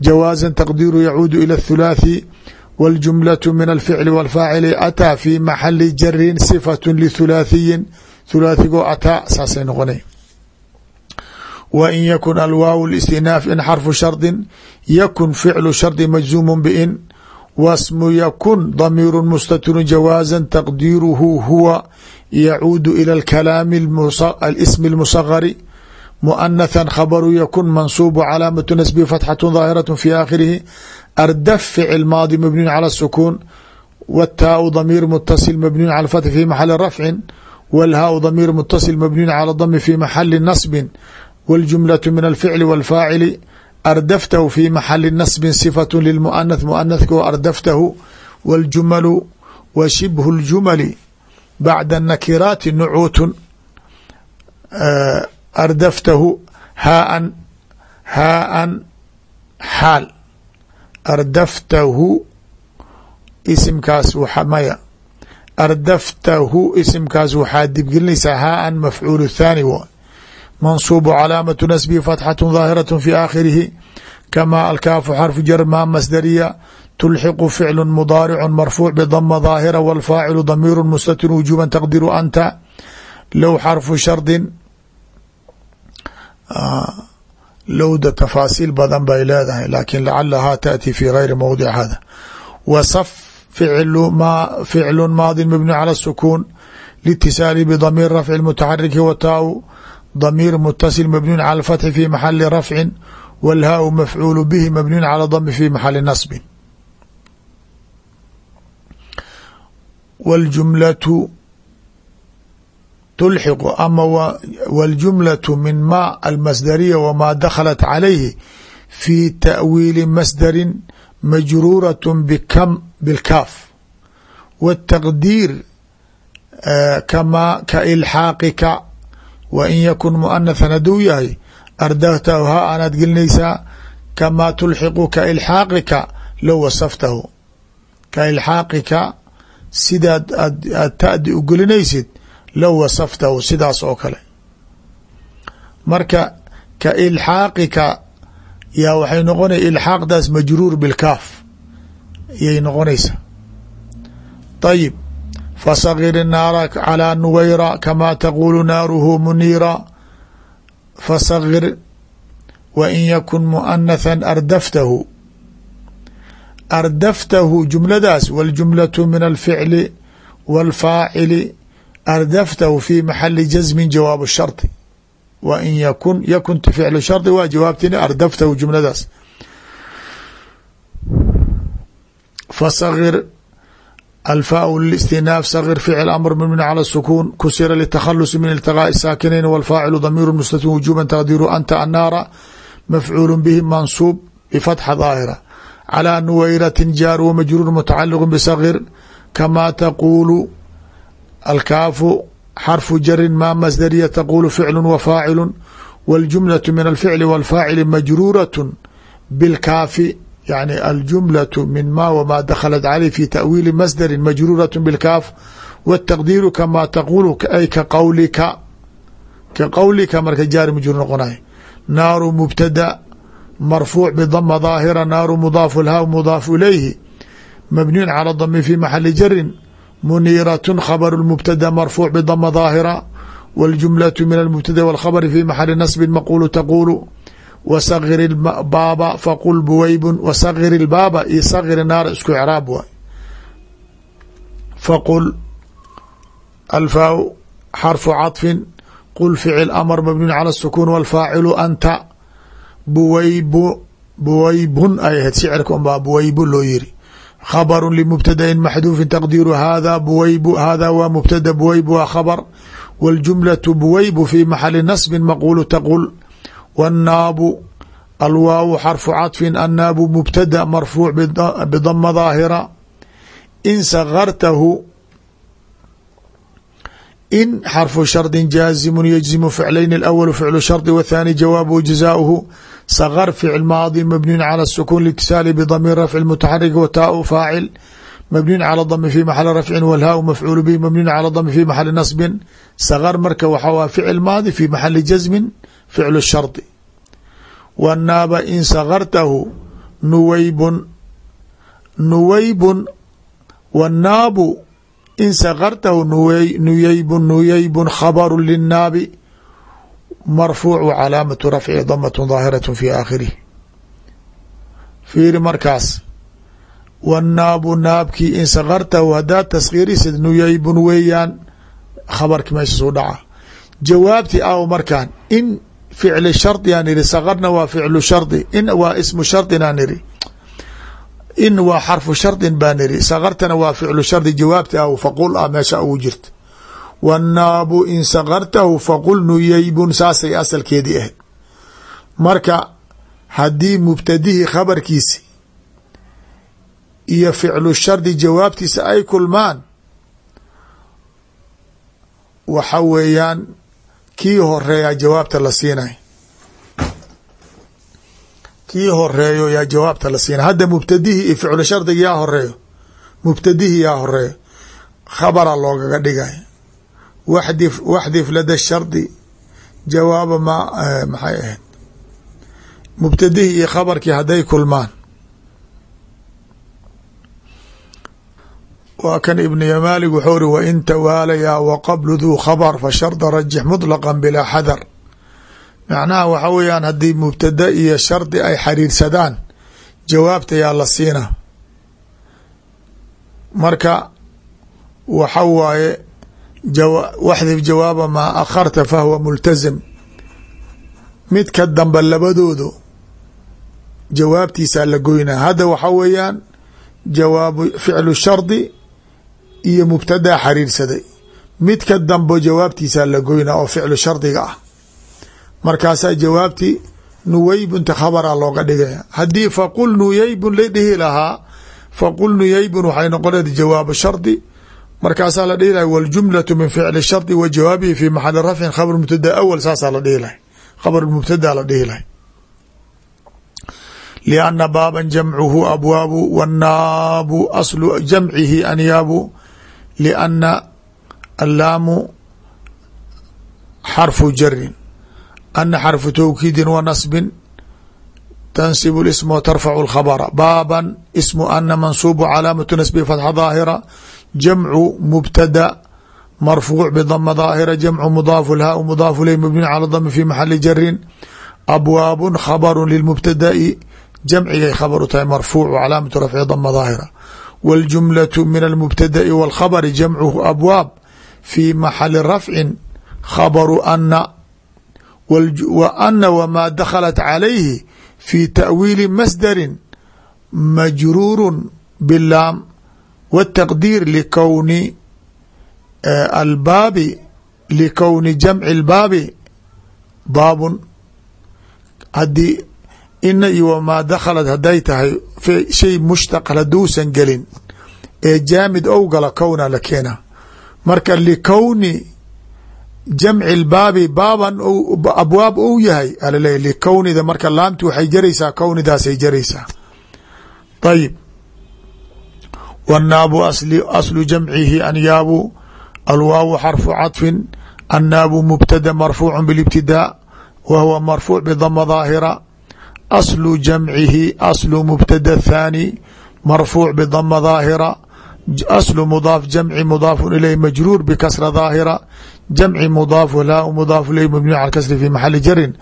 A: jawaaza taqdiiru yacuudu ilى اthulaathi wاljumlaة min alficli wاlfaacili ataa fi maxali jarin sifaة lthulaathiyin thulaathigo ataa saasay noqonay wa in yakun alwaaw اlistinaaf in xarfu shardi yakun ficlu shardi majzuumu bin wasmu yakun damiiru mustatiru jawaaza taqdiiruhu huwa yacuudu ilى اkalaami اsmi اlmusagari muanatha khabaru yakun mansuubu calaamatu nasbi fatxaة daahiraة fi aakhirihi ardf ficil maadi mabniyu calى الsukuun wاtaau damiir mutasil mabniyu calى fathi fi maxali rafci wاlhaau damiir mutasil mabniyu calى dami fi maxali nasbi wاljumlaة min alficli wاlfaacili ardaftahu fi maxali nasbi صifaة lilmuanath muanathka o ardaftahu wاljumalu wa shibhu اljumali bacda الnakiraati nucuutun ardaftahu haaan haaan xaal ardaftahu isimkaas maya ardaftahu isimkaas waxaa dibgelinaysaa haaan mafcuul thaani w mansuubu calaamatu nasbihi fatxatu daahiraة fi aakhirihi kama alkaafu xarfu jar maa masdariya tulxiqu ficlu mudaaricu marfuuc bdama daahira wاlfaacilu damiiru mustatir wujuba taqdiru anta low xarfu shardi lowda tafaasiil badan bay leedahay lakin lacalahaa taأti fi gayri mowdic hada wasf ficlu maadi mabni calى الsukuun litisaali bdamiir rafci mutaxariki wataau damiir mutasil mabniyu calى اfatxi fi maxali rafci wاlhaau mafcuul bihi mabniyu calى dami fi maxali nasbi wاljumlatu tulxiqu ama wاljumlaة min ma almasdariya wmaa dakhalat calayhi fi taأwiili masdari majruuraة bkam bilkaaf wالtaqdiir kama ka ilxaaqika wa in yakun muanathan haduu yahay ardahtahu ha anaad gelinaysaa kamaa tulxiqu ka ilxaaqika low wasaftahu ka ilxaaqika sidaad aad taadi u gelinaysid low wasaftahu sidaas oo kale. Marka ka ilxaaqika yaa waxay noqonay ilxaaqdaas majruur bilkaaf ayay noqonaysaa ayib fasagir naara calaa nuweyra kamaa taquulu naaruhu muniira fasagir wa in yakun muanathan ardaftahu. Ardaftahu jumladaas waljumlatu min alficli w ardaftahu fi maxali jazmin jawaab sharطi wa in yakun yakunti ficlu shari waa jawaabtin ardaftahu jumladaas fasair alfaau listinaaf sair ficl amr mabni cala sukuun kusira litahalus min iltiqaaءi saakinayn walfaacilu damiir mustatim wujuba taqdiru anta annaara mafcuul bihi mansuub bifatxa daahira calaa nuweyratin jaar wamajruur mutacaliq bisagir kamaa taquulu alkaafu xarfu jarin maa masdariya taquulu ficlu wafaacilu wاljumlaة min alficli wاlfaacili majruuraة bilkaafi yani aljumlaة min ma wmaa daklat caleyh fi taأwiili masdari majruuraة bاlkaaf wالtaqdiiru kamaa taquulu ay ka qawlika ka qawlika marka jaari majruur noqonay naaru mubtada marfuuc bdama daahira naaru mudaafu lha mudaaf ilayhi mabniyun calى dami fi maxali jarin muniiraة khabr mubtada marfuuc bdama daahira wاljumlaة min almubtada wاlkhabri fi maxali nasbi maqulu taquulu wsgir baaba faqul buweybun wasgir اlbaaba iyo sagir naara isku craab waay faqul alfaa xarfu caطfin qul ficil amr mabniun calى الsukuun wاlfaacilu anta buwaybu buwaybun ay ahayd shicirka unbaa buwaybu loo yiri khabru limubtadain maxduufin taqdiiru hada buwaybu hada waa mubtada buwayb waa khabr wاljumlaة buwaybu fi maxali nasbi maqulu taqul wالnaabu alwaawu xarfu caطfi annaabu mubtada marfuuc bdama daahira in sakartahu in xarfu shardi jaazimu yجzimu ficlayn اأwl ficlu shardi wاthaani jawaabuhu jazaؤuhu sakar ficl maadi mabniyu calى الsukun litisaali bdamiir rafci mutaxarik wataau faacil mabniyu calى dami fi maxali rafcin wlhaau mafcuul bihi mabniyu calى dami fi maxali nasbin sakar marka waxa waa ficil maadi fi maxali jasmin ficlu shardi wanaaba in sakartahu nuwaybun nuwaybun wannaabu in sakartahu nuyaybun nuyaybun khabaru linnaabi marfuucu calaamatu rafci damat daahiraة fi aakhirih fiiri markaas wannaabu naabkii in sakartahu haddaad taskhiirisid nuyaybun weeyaan khabarki meeshasuu dhaca. Jawaabti aw markaan in ficli shardi aan iri sakarna waa ficlu shardi in waa ismu shardin aan iri in waa xarfu shardin baan iri sakartana waa ficlu shardi jawaabti aw faqul ah meesha ugu jirta wannaabu in sakartahu faqul nuyaybun saasay asalkeedii ahayd marka haddii mubtadihii khabarkiisi iyo ficlu shardi jawaabtiisa ay kulmaan waxa weeyaan kii horeeyaa jawaabta la siinay kii horeeyo yaa jawaabta la siinay hadda mubtadihii iyo ficlu shardiga yaa horeeyo mubtadihii yaa horeeyo khabara loogaga dhigay waxdif waxdif lada shardi jawaaba ma maxay ahayd. mubtadihii iyo khabarkii hadday kulmaan waa kan ibn yamaalig wuxuu uri wain tawaalayaa waqablu duu khabr fasharda rajix muطlaqa bilaa xadar macnaha waxa weeyaan haddii mubtada iyo shardi ay xariirsadaan jawaabta yaa la siina waxdif jawaaba maa akharta fahwa multazim. Mid ka damba labadoodu jawaabtiisaa la goynaa hadda waxa weeyaan jawaabu ficlu shardi iyo mubtadaa xariirsaday. Mid ka dambo jawaabtiisaa la goynaa oo ficlu shardiga ah. Markaasaa jawaabtii nuweybunta khabara looga dhigaya haddii faqul nuyeybun la dhihi lahaa faqul nuyeybun waxay noqoneed jawaabu shardi markaasaa la dhihi lahay waljumlatu min ficli shardi wa jawaabihi fi maxali rafcin khabr mubtada awal saasaa la dhihi lahay khabr mubtada la dhihi lahay lianna baaban jamcuhu abwaabu wannaabu aslu jamcihi anyaabu. Lianna allaamu xarfu jarin ana xarfu tawkiidin wa nasbin lism wa tarfacu lkhabra baaban ismu ana mansuubu calaamatu nasbi fatxa daahira jamcu mubtada marfuuc bidama daahira jamcu mudaafu lhaa mudaafu ley mabni cala dami fi maxali jarin abwaabun khabaru lilmubtada'i jamcigay khabar u tahay marfuuc calaamatu rafci dama daahira waljumlatu min almubtada'i walkhabari jamcuhu abwaab fi maxali rafcin khabaru ana wa ana wamaa dakhalat calayhi fi ta'wiili masdarin majruurun bilaam wالtaqdiir likowni albaabi likowni jamci اlbaabi baabun haddii ina iyo wamaa dakhalat hadday tahay shay mushtaqal hadduusan gelin ee jaamid ou gala kowna la keena marka likowni jamci lbaabi baaban abwaab ou yahay alaleeya likownida marka laamti waxay jaraysaa kownidaasay jaraysaa ayib wannaabu aslu jamcihi anyaabu alwaawu xarfu caطfin annaabu mubtada marfuucu biاlibtidaa wa huwa marfuuc bdama daahira aslu jamcihi aslu mubtada thaani marfuuc bdama daahira aslu mudaaf jamci mudaafu ilayh majruur bkasra daahira jamci mudaaf laa mudaaf ilayh mabni cala kasri fi maxali jarin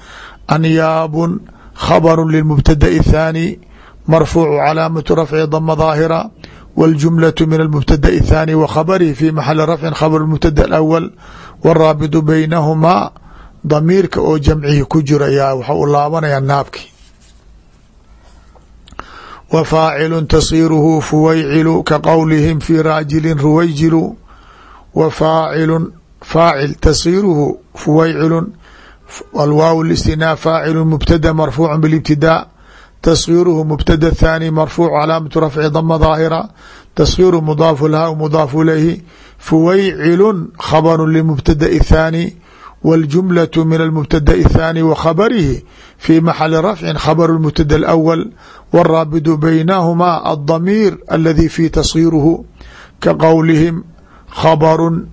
A: anyaabun khabaru lilmubtada'i thaani marfuucu calaamatu rafci dama daahira wاljumlaة min almubtada'i thaani wa khabarihi fi maxali rafcin khabr mubtada alawal waraabitu baynahumaa damiirka oo jamcihi ku jira ayaa waxa u laabanaya naabki w faacilu tasiiruhu fuwaycilu ka qowlihim fi raajilin ruwayjilu wa faacilu faacil tasiiruhu fuwaycilu alwaaw اlistinaa faacilu mubtada marfuucu biاlibtidaa taskiiruhu mubtada thaani marfuuc calaamatu rafci dama daahira taskiiru mudaafu laha mudaafu ilayhi fuwaycilu khabaru limubtada'i thaani wاljumlaة min almubtada'i thaani wa khabarihi fi maxali rafcin khabaru mubtada alawal wاraabidu baynahumaa aldamiir aladi fi taskiiruhu ka qowlihim khabaru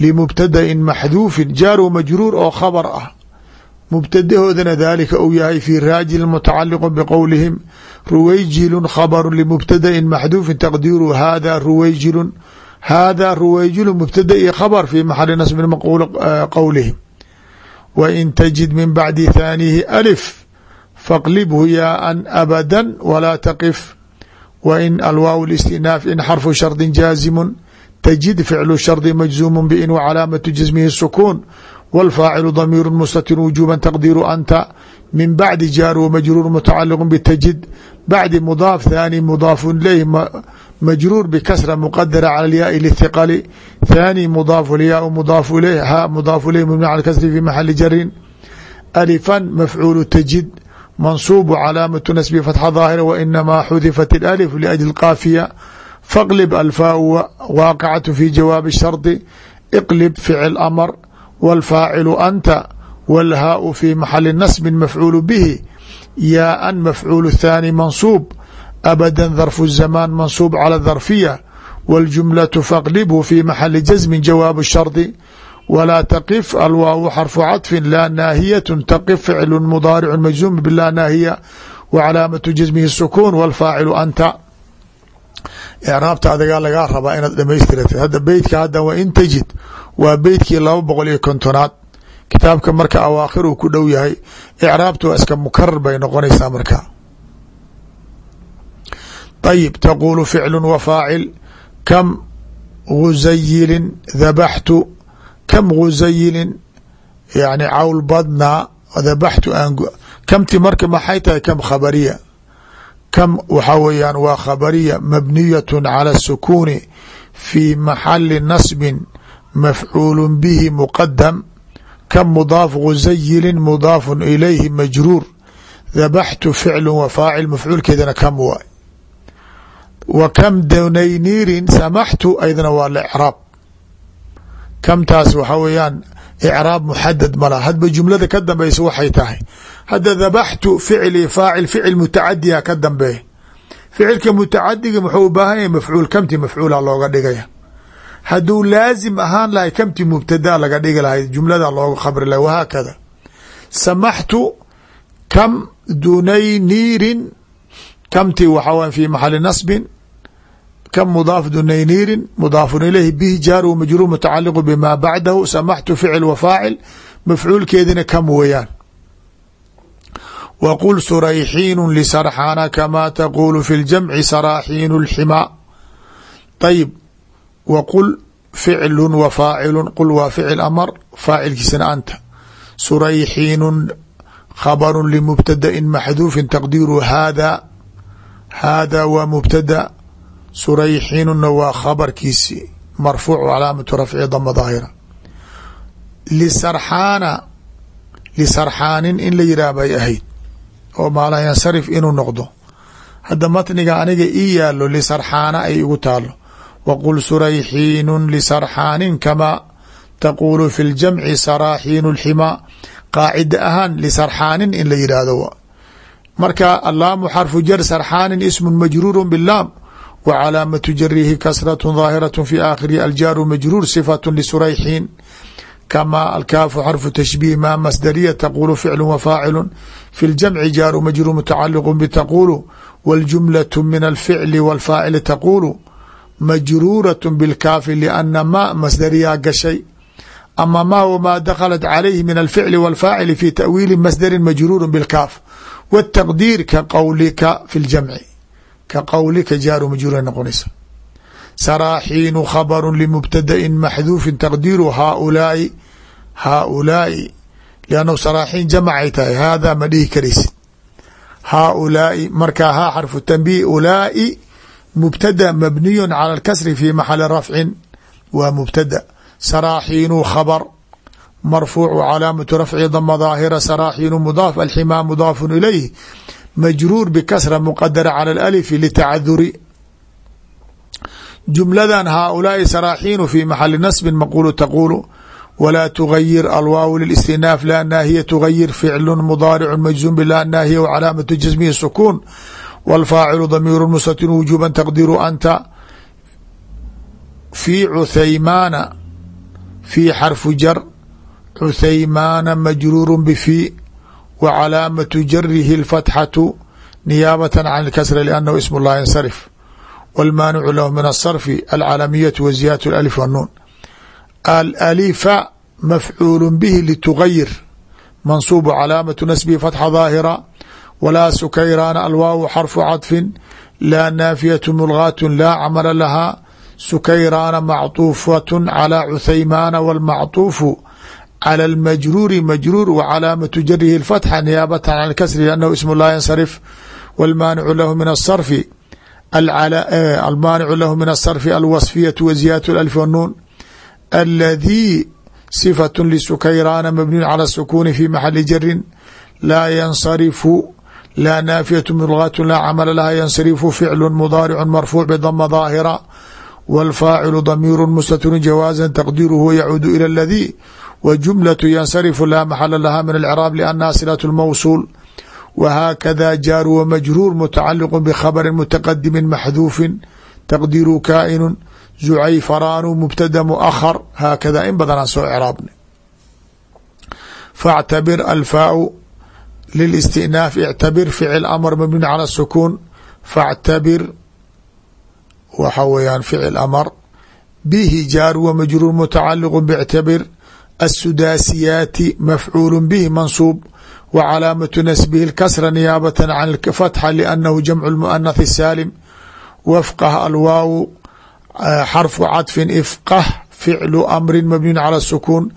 A: limubtadain maxduufin jaaru majruur oo khabar ah mubtadahoodana dalika uu yahay fi raajil mutacaliq bqowlihim ruwayjilu khabaru limubtadain maxduufin taqdiiru hada ruwayjilu hada ruwayjilu mubtada iyo khabr fi maxali nasbin maqul qowlihim wa in tajid min bacdi thaanihi alif faqlibhu yaaan abada walaa taqif wa in alwaaw istinaaf in xarfu shardi jaazimu tajid ficlu shardi majzuumu bin wcalaamatu jasmihi sukuun damiiru mustatir wujuba taqdiiru anta min bacdi jaar wmajruur mutacaliq btajid bacdi mudaaf thaani mudaafu ilayh majruur bkasra muqadara cala lyaai lhiqali thaani mudaafu lyaau mudaafu ilayh ha mudaafu ilayh mubni cala kasri fi maxali jarin alifan mafcuulu tajid mansuubu calaamatu nasbi fatxa daahira wainamaa xudifat اlalif liajli qaafiya faqlib alfaau waaqicatu fi jawaabi shardi iqlib ficil amar wاlfaacilu anta wاlhaau fi maxali nasbi mafcuulu bihi yaaan mafcuul thaani mansuub abada dharfu الzamaan mansuub calى dharfiya wاljumlaةu faqlibhu fi maxali jasmi jawaab shardi walaa taqif alwaawu xarfu caطfi laa naahiyaة taqif ficlu mudaaricu majzuum bilaa naahiya wa calaamatu jasmihi sukuun wاlfaacilu anta icraabta adagaa lagaa rabaa inaad dhamaystirata hadda beytka hadda wa in tajid waa beytkii laba boqol iyo kontonaad. Kitaabka marka awaakhir uu ku dhow yahay icraabta waa iska mukarar bay noqonaysaa marka. Ayib taquulu ficlu wa faacil kam guzayilin dhabaxtu kam guzayilin yani cawl badnaa dhabaxtu aan kamti marka maxay tahay kam khabariya kam waxaa weeyaan waa khabariya mabniyat cala الsukuuni fi maxali nasbin mafcuul bihi muqadam kam mudaaf guzayilin mudaafu ilayhi majruur dhabaxtu ficlu wa faacil mafcuulkeedana kam waay. Wa kam danayniirin samaxtu aydana waa licraab kamtaas waxaa weeyaan icraab muxadad mala hadba jumlada ka dambeysa waxay tahay. Hadda dhabaxtu ficli faacil ficil mutacadiha ka dambeeya. Ficilka mutacadiga muxuu u baahan yahay mafcuul. Kamti mafcuula looga dhigaya. Hadduu laazim ahaan lahay kamti mubtada laga dhigi lahay jumlada looga khabri lahay. Wahaakada samaxtu kam dunayniirin kamti waxaa w fi kam mudaaf dunayniirin mudaafun ilayhi bihi jaar w majruur mutacaliqu bima bacdahu samaxtu ficil wa faacil mafcuulkeedina kam weeyaan wqul surayxiinu lisarxaana kamaa taquulu fi ljamci saraaxiinu اlximaa ayib wqul ficlu wa faacilu qul waa ficil amar faacilkiisana anta surayxiinu khabaru limubtadain maxduufin taqdiiru haada haada waa mubtada surayxiinuna waa khabarkiisi marfuuc calaamatu rafci dama daahira. Lisarxaana lisarxaanin in la yidhaah ahayd oo maala yansarif inuu noqdo. Hadda matniga aniga ii yaalo lisarxaana ay igu taalo waqul surayxiinun lisarxaanin kamaa taquulu fi ljamci saraaxiinu lximaa qaacida ahaan lisarxaanin in la yidhaahdo. Marka allaamu xarfu jar sarxaanin ismun majruuru bilaam wa calaamatu jarihi kasratu daahiraة fi aakhirihi aljaaru majruur sifat lisurayxiin kama alkaafu xarfu tashbiih ma masdariya taqulu ficlu wa faacilu fi ljamci jaaru majruur mutacaliqu bitaqulu waاljumlaة min alficli wاlfaacili taqulu majruuraة bاlkaafi liana ma masdariyaa gashay ama ma wmaa daklat calayhi min alficli wاlfaacili fi tawiili masdari majruur bاlkaaf wالtaqdiir ka qowlika fi ljamci ka qowlika jaaru majruura noqonaysa saraaxiinu khabru limubtadain maxduufin taqdiiru haaulaai haaulaai liannahu saraaxiin jamacay tahay haadaa ma dhihi karaysid haaulaai markaa haa xarfu tanbiih ulaai mubtada mabniyu cala alkasri fi maxali rafcin waa mubtada saraaxiinu khabr marfuucu calaamatu rafci dama daahira saraaxiinu mudaaf alximaa mudaafun ilayh majruur bkasra mqadara calى alif litacaduri jumladan haaulaai saraaxiinu fi maxali nasbin maqulu taqulu walaa tugayir alwaaw listinaaf laanaa hiya tugayir ficlu mudaaricu majzum bilaanaa hiya wcalaamatu jasmihi sukuun wاlfaacilu damiiru mustatin wujuba taqdiru anta. Fi cuthaymaana fi xarfu jar cuthaymaana majruuru bfi w calaamatu jarihi اlfatxatu niyaabata can اlkasra lannahu ism llah yansarif wاlmaanicu lahu min aلsarfi alcalamiyatu wa ziyadat alif wanuun alalifa mafcuulu bihi litugayir mansuubu calaamatu nasbihi fatxa daahira walaa sukayraana alwaawu xarfu cadfin laa naafiyatu mulgaatu laa camala lahaa sukayraana macطuufaة calى cuthaymaana wاlmacطuufu clى اmajruuri majruur w calaamatu jarihi اfatxa niyaabata can kasri anahu ism laa yansarif wاlmaanicu lahu min asarfi almaanicu lahu min asarfi alwasfiyaةu wa ziyadat alf wanuun aladii صifaة lisukayraana mabniyu calى الsukuuni fi maxali jarin laa yansarifu laa naafiyaة mulgaat laa camala laha yansarifu ficlu mudaaricu marfuuc bdama daahira wاlfaacilu damiiru mustatru jawaaza taqdiru huwa yacuudu ilى اladii w jumlaة yansarifu laa maxala laha min alcraab liannaha silaة اlmawsuul whaakada jaaru wmajruur mutacaliq bkhabri mutaqadimi maxduufin taqdiru kaa'inu zucayfaraanu mubtada muahar haakada in badanaan soo craabna faاctabir alfaau lilistinaaf ictabir ficil amr mabni calى الsukuun faاctabir waxa weyaan ficil amr bihi jaaru wmajruur mutacaliq bاctabir السداسياaت مفعول به منصوب وعلاaمة نسبه الكسر نياaبة عن الفتحة لأنه جمع المؤنث السالم وفقه الواو xرف عطف افقه فعل أمر مبني على السكون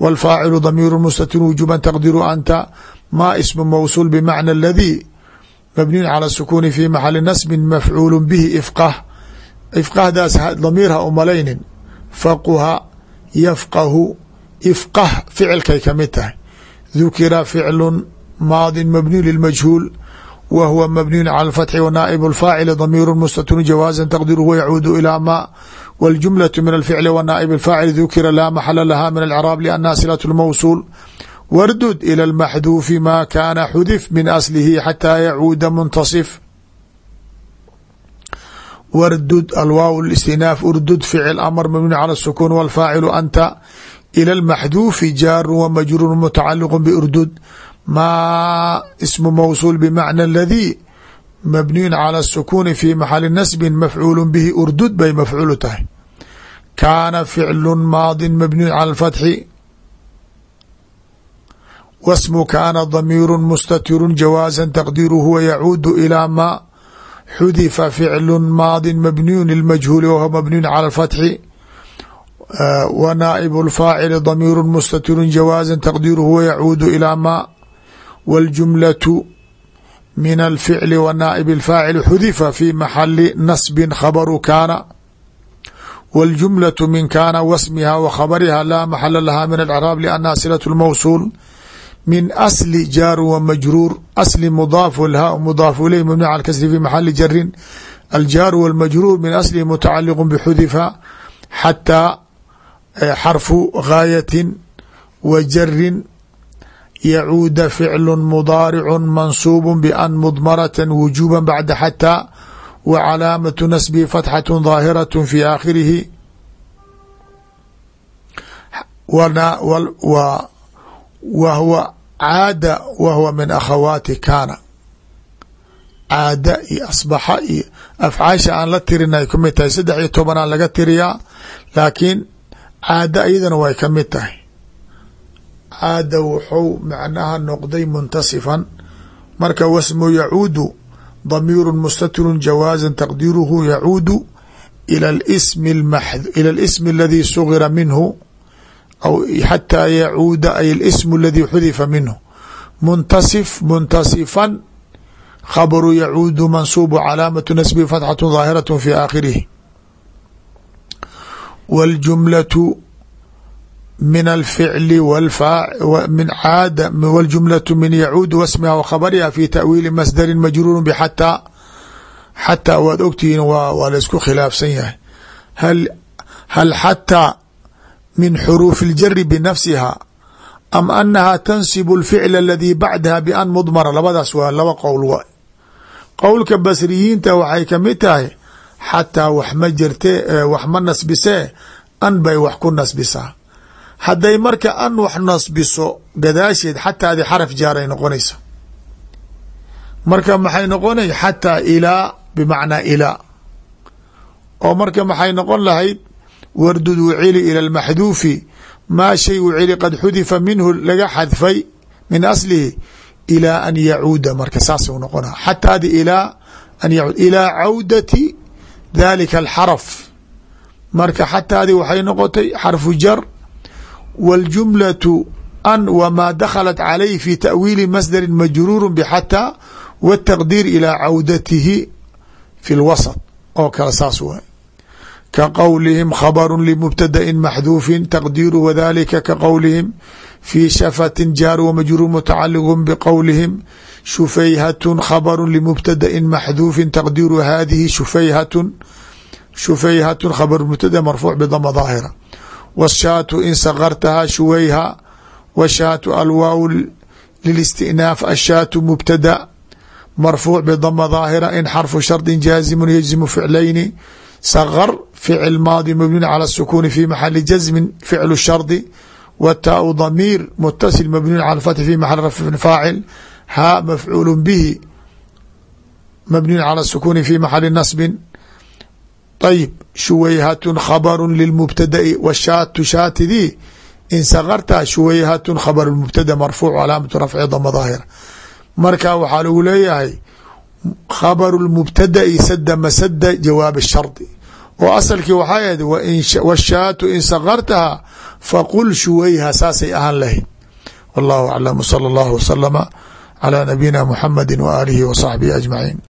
A: والفاعل ضمير مستتر وجوبا تقدير أنت ما اسم موصول بمعنى الذي مبني على السكون في محل نسب مفعول به افقه ifqahdaas damiirha umalaynin faquha yafqahu ifqah ficilkay ka mid tahay. Dukira ficlu maadi mabniyu lilmajhuul wa huwa mabniyun cala alfatxi wa naaibu alfaacili damiiru mustatun jawaazan taqdiruhu yacuudu ilaa ma waljumlatu min alficli wa naaibi alfaacili dukira laa maxala laha min alcraab liannaha silatu lmawsuul wardud ila almaxduufi ma kaana xudif min aslihi xataa yacuuda muntasif. Wardud alwaaw istinaaf urdud ficil amar mabni cala asukuun walfaacilu anta ilى اlmaxduufi jaaru wmajruur mutacaliq burdud maa ismu mawsuul bmacna اladii mabniyu calى الsukuuni fi maxali nasbi mafcuul bihi urdud bay mafcuulu tahay kaana ficlu maadi mabniyu calى اfatxi wasmu kaana damiiru mustatiru jawaaza taqdiiru huwa yacuudu ilaa ma xudifa ficlu maadi mabniyu lmajhuuli wahuwa mabniyun cala اfatxi w naaib اlfaacili damiiru mustatiru jawaaza taqdiiru huwa yacuudu ilaa ma wاljumlaة min alficli wa naaib اlfaacil xudifa fi maxali nasbi khabaru kaana wاljumlaة min kaana wasmiha wa khabariha laa maxala laha min alcraab liannaha silaة اlmawsuul min asli jaaru wa majruur asli mudaaf wlhaa mudaafu ileyh mabni cala kasri fi maxali jarin aljaaru wاlmajruur min aslihi mutacaliq bxudifa xataa xarfu gaayatin wa jarin yacuuda ficlu mudaaricu mansuub ban mudmarata wujuba bacda xataa wa calaamatu nasbihi fatxatu daahiraة fi aakhirihi. Wa huwa caada wa huwa min akhawaati kaana. Caada iyo asbaxa iyo afcaasha aan la tirin ay ka mid tahay saddex iyo tobanaa laga tiriyaa laakiin caada iyadana way ka mid tahay caada wuxuu macnaha noqday muntasifan marka wasmu yacuudu damiiru mustatiru jawaaza taqdiiruhu yacuudu ila ila اlismi aladii sugira minhu aw xataa yacuuda ay اlism aladii xudifa minhu muntasif muntasifan khabru yacuudu mansuubu calaamatu nasbihi fatxatu daahiraة fi aakhirihi wاljumlaة min alficli min caada wاljumlaة min yacuud wasmiha wa khabariha fi taأwiili masdari majruur bxataa xataa waad ogtihiin waa laysku khilaafsan yahay hal xataa min xuruufi اljari binafsiha am anaha tansib اlficl aladii bacdaha ban mudmara labadaas waa laba qowl wa qowlka basriyiinta waxay kamid tahay xataa wax ma jirte wax ma nasbisee an bay wax ku nasbisaa hadday marka an wax nasbiso gadaasheed xataadi xaraf jaaray noqonaysa marka maxay noqonay? Xataa ilaa bimacnaa ilaa oo marka maxay noqon lahayd? Wardud wucili ila lmaxduufi maa shay wucili qad xudifa minhu laga xadfay min aslihi ilaa an yacuuda. Marka saasuu noqona xataadi ilaa an yacuud ilaa cawdati dalika alxaraf marka xataadi waxay noqotay xarfu jar wاljumlaة an wmaa daklat calayh fi taأwiili masdari majruur bxataa wالtaqdiir ilىa cawdatihi fi اlwasط oo kale saas waay ka qowlihim khabru lmubtadain maxduufin taqdiiru wadalika ka qowlihim fii shafatin jaar wmajruur mutacaliq bqowlihim shufayhatun khabru lmubtadain maxduufin taqdiiru hadihi shufayhatun shufayhatun khabr mubtada marfuuc bdama daahira wshaatu in sakartaha shuwayha wshaatu alwaaw lilistinaaf ashaatu mubtada marfuuc bdama daahira in xarfu shardi jaazimu yajzimu ficlayni sakar ficil maadi mabniun cala sukuni fi maxali jazmin ficlu shardi wtaau damiir mutasil mabniun cala fathi fi maxal rafcin faacil haa mafcuul bihi mabniun cala sukuni fi maxali nasbin. Ayb shuwayhatun khabru lilmubtada'i washaatu shaatidii in sakarta shuwayhatun khabr mubtada marfuuc calaamatu rafci dama daahira marka waxaa lagu leeyahay khabru lmubtada'i sada masada jawaab shardi oo asalkii waxaa ahayd washaatu in sakartaha faqul shuwayha saasay ahaan lahayd. Wallahu aclam salى اllahu waslama calى nabiyina muxamadi wa aalihi wa saxbihi ajmaciin